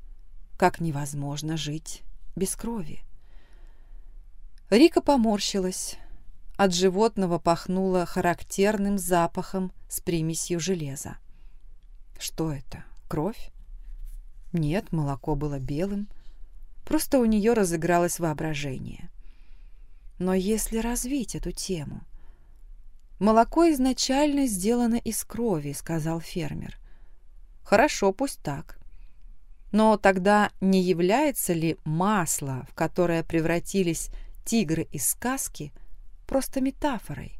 A: как невозможно жить без крови. Рика поморщилась. От животного пахнуло характерным запахом с примесью железа. Что это? Кровь? Нет, молоко было белым. Просто у нее разыгралось воображение. Но если развить эту тему... «Молоко изначально сделано из крови», — сказал фермер. «Хорошо, пусть так. Но тогда не является ли масло, в которое превратились тигры из сказки, просто метафорой?»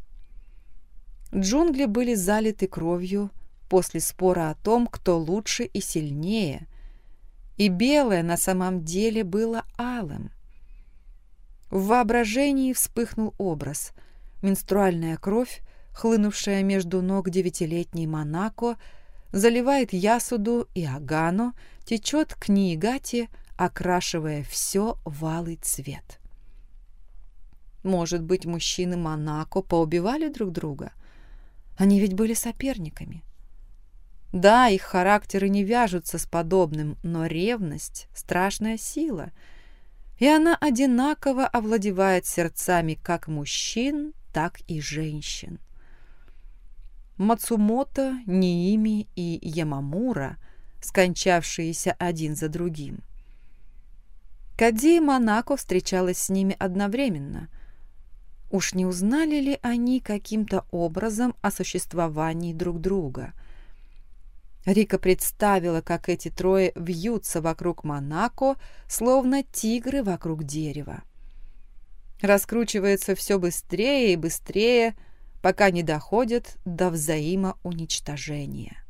A: Джунгли были залиты кровью после спора о том, кто лучше и сильнее, и белое на самом деле было алым. В воображении вспыхнул образ. Менструальная кровь, хлынувшая между ног девятилетней Монако, заливает Ясуду и Агано, течет к Ниигате, окрашивая все в алый цвет. Может быть, мужчины Монако поубивали друг друга? Они ведь были соперниками. Да, их характеры не вяжутся с подобным, но ревность — страшная сила, и она одинаково овладевает сердцами как мужчин, так и женщин. Мацумото, Ниими и Ямамура, скончавшиеся один за другим. Кади и Монако встречалась с ними одновременно. Уж не узнали ли они каким-то образом о существовании друг друга — Рика представила, как эти трое вьются вокруг Монако, словно тигры вокруг дерева. Раскручивается все быстрее и быстрее, пока не доходят до взаимоуничтожения.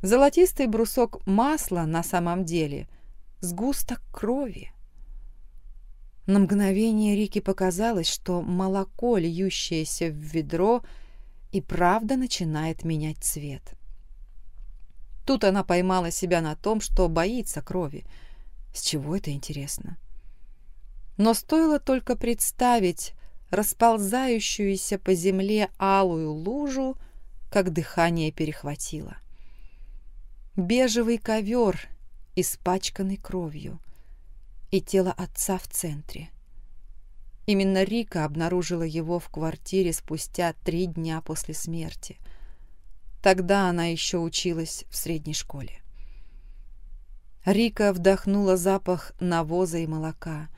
A: Золотистый брусок масла на самом деле сгусток крови. На мгновение Рике показалось, что молоко, льющееся в ведро, и правда начинает менять цвет. Тут она поймала себя на том, что боится крови. С чего это интересно? Но стоило только представить расползающуюся по земле алую лужу, как дыхание перехватило. Бежевый ковер, испачканный кровью, и тело отца в центре. Именно Рика обнаружила его в квартире спустя три дня после смерти — Тогда она еще училась в средней школе. Рика вдохнула запах навоза и молока.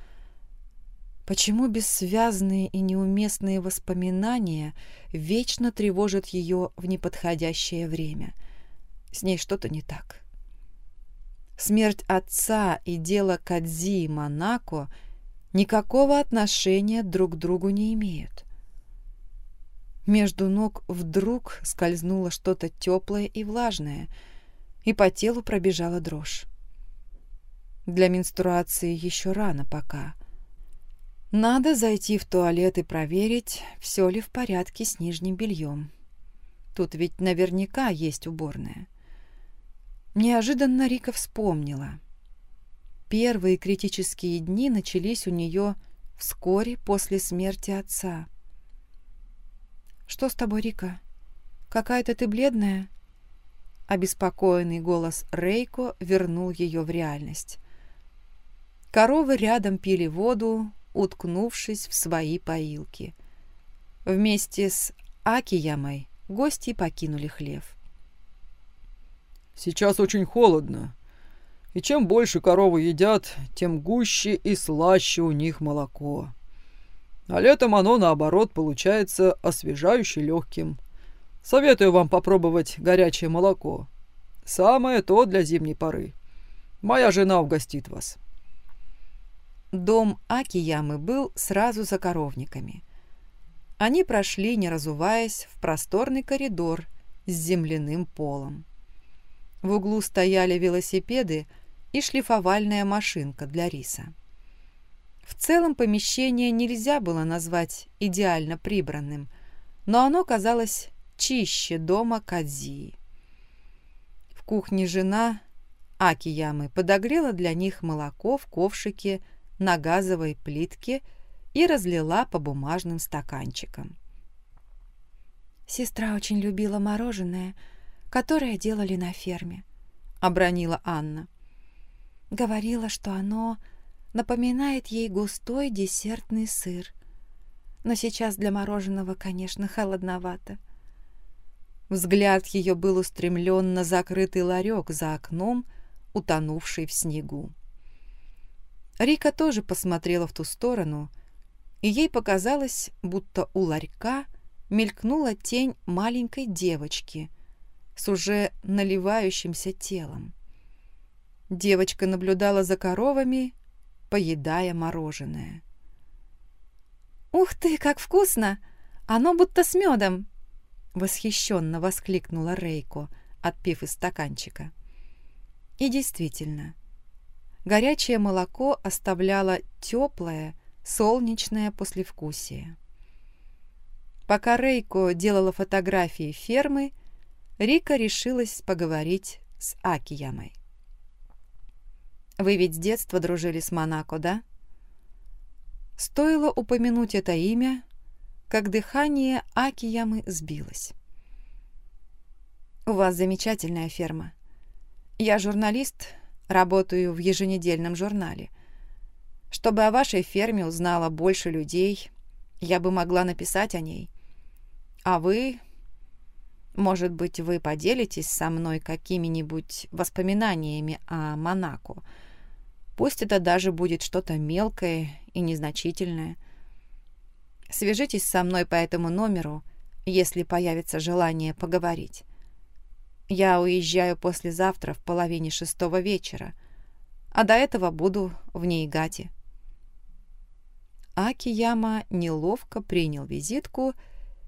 A: Почему бессвязные и неуместные воспоминания вечно тревожат ее в неподходящее время? С ней что-то не так. Смерть отца и дело Кадзи и Монако никакого отношения друг к другу не имеют. Между ног вдруг скользнуло что-то теплое и влажное, и по телу пробежала дрожь. Для менструации еще рано пока. Надо зайти в туалет и проверить, все ли в порядке с нижним бельем. Тут ведь наверняка есть уборная. Неожиданно Рика вспомнила. Первые критические дни начались у нее вскоре после смерти отца. «Что с тобой, Рика? Какая-то ты бледная?» Обеспокоенный голос Рейко вернул ее в реальность. Коровы рядом пили воду, уткнувшись в свои поилки. Вместе с Акиямой гости покинули хлев.
B: «Сейчас очень холодно, и чем больше коровы едят, тем гуще и слаще у них молоко. А летом оно, наоборот, получается освежающе легким. Советую вам попробовать горячее молоко. Самое то для зимней поры. Моя жена угостит вас».
A: Дом Акиямы был сразу за коровниками. Они прошли, не разуваясь, в просторный коридор с земляным полом. В углу стояли велосипеды и шлифовальная машинка для риса. В целом помещение нельзя было назвать идеально прибранным, но оно казалось чище дома Кадзии. В кухне жена Акиямы подогрела для них молоко в ковшике на газовой плитке и разлила по бумажным стаканчикам. «Сестра очень любила мороженое, которое делали на ферме», — обронила Анна. Говорила, что оно напоминает ей густой десертный сыр. Но сейчас для мороженого, конечно, холодновато. Взгляд ее был устремлен на закрытый ларек за окном, утонувший в снегу. Рика тоже посмотрела в ту сторону, и ей показалось, будто у ларька мелькнула тень маленькой девочки с уже наливающимся телом. Девочка наблюдала за коровами, поедая мороженое. «Ух ты, как вкусно! Оно будто с медом!» Восхищенно воскликнула Рейко, отпив из стаканчика. И действительно, горячее молоко оставляло теплое, солнечное послевкусие. Пока Рейко делала фотографии фермы, Рика решилась поговорить с Акиямой. «Вы ведь с детства дружили с Монако, да?» Стоило упомянуть это имя, как дыхание Акиямы сбилось. «У вас замечательная ферма. Я журналист, работаю в еженедельном журнале. Чтобы о вашей ферме узнало больше людей, я бы могла написать о ней. А вы... Может быть, вы поделитесь со мной какими-нибудь воспоминаниями о Монако. Пусть это даже будет что-то мелкое и незначительное. Свяжитесь со мной по этому номеру, если появится желание поговорить. Я уезжаю послезавтра в половине шестого вечера, а до этого буду в Нейгате. Акияма неловко принял визитку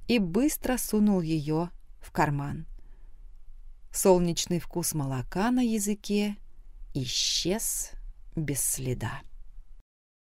A: и быстро сунул ее в карман. Солнечный вкус молока на языке исчез без следа.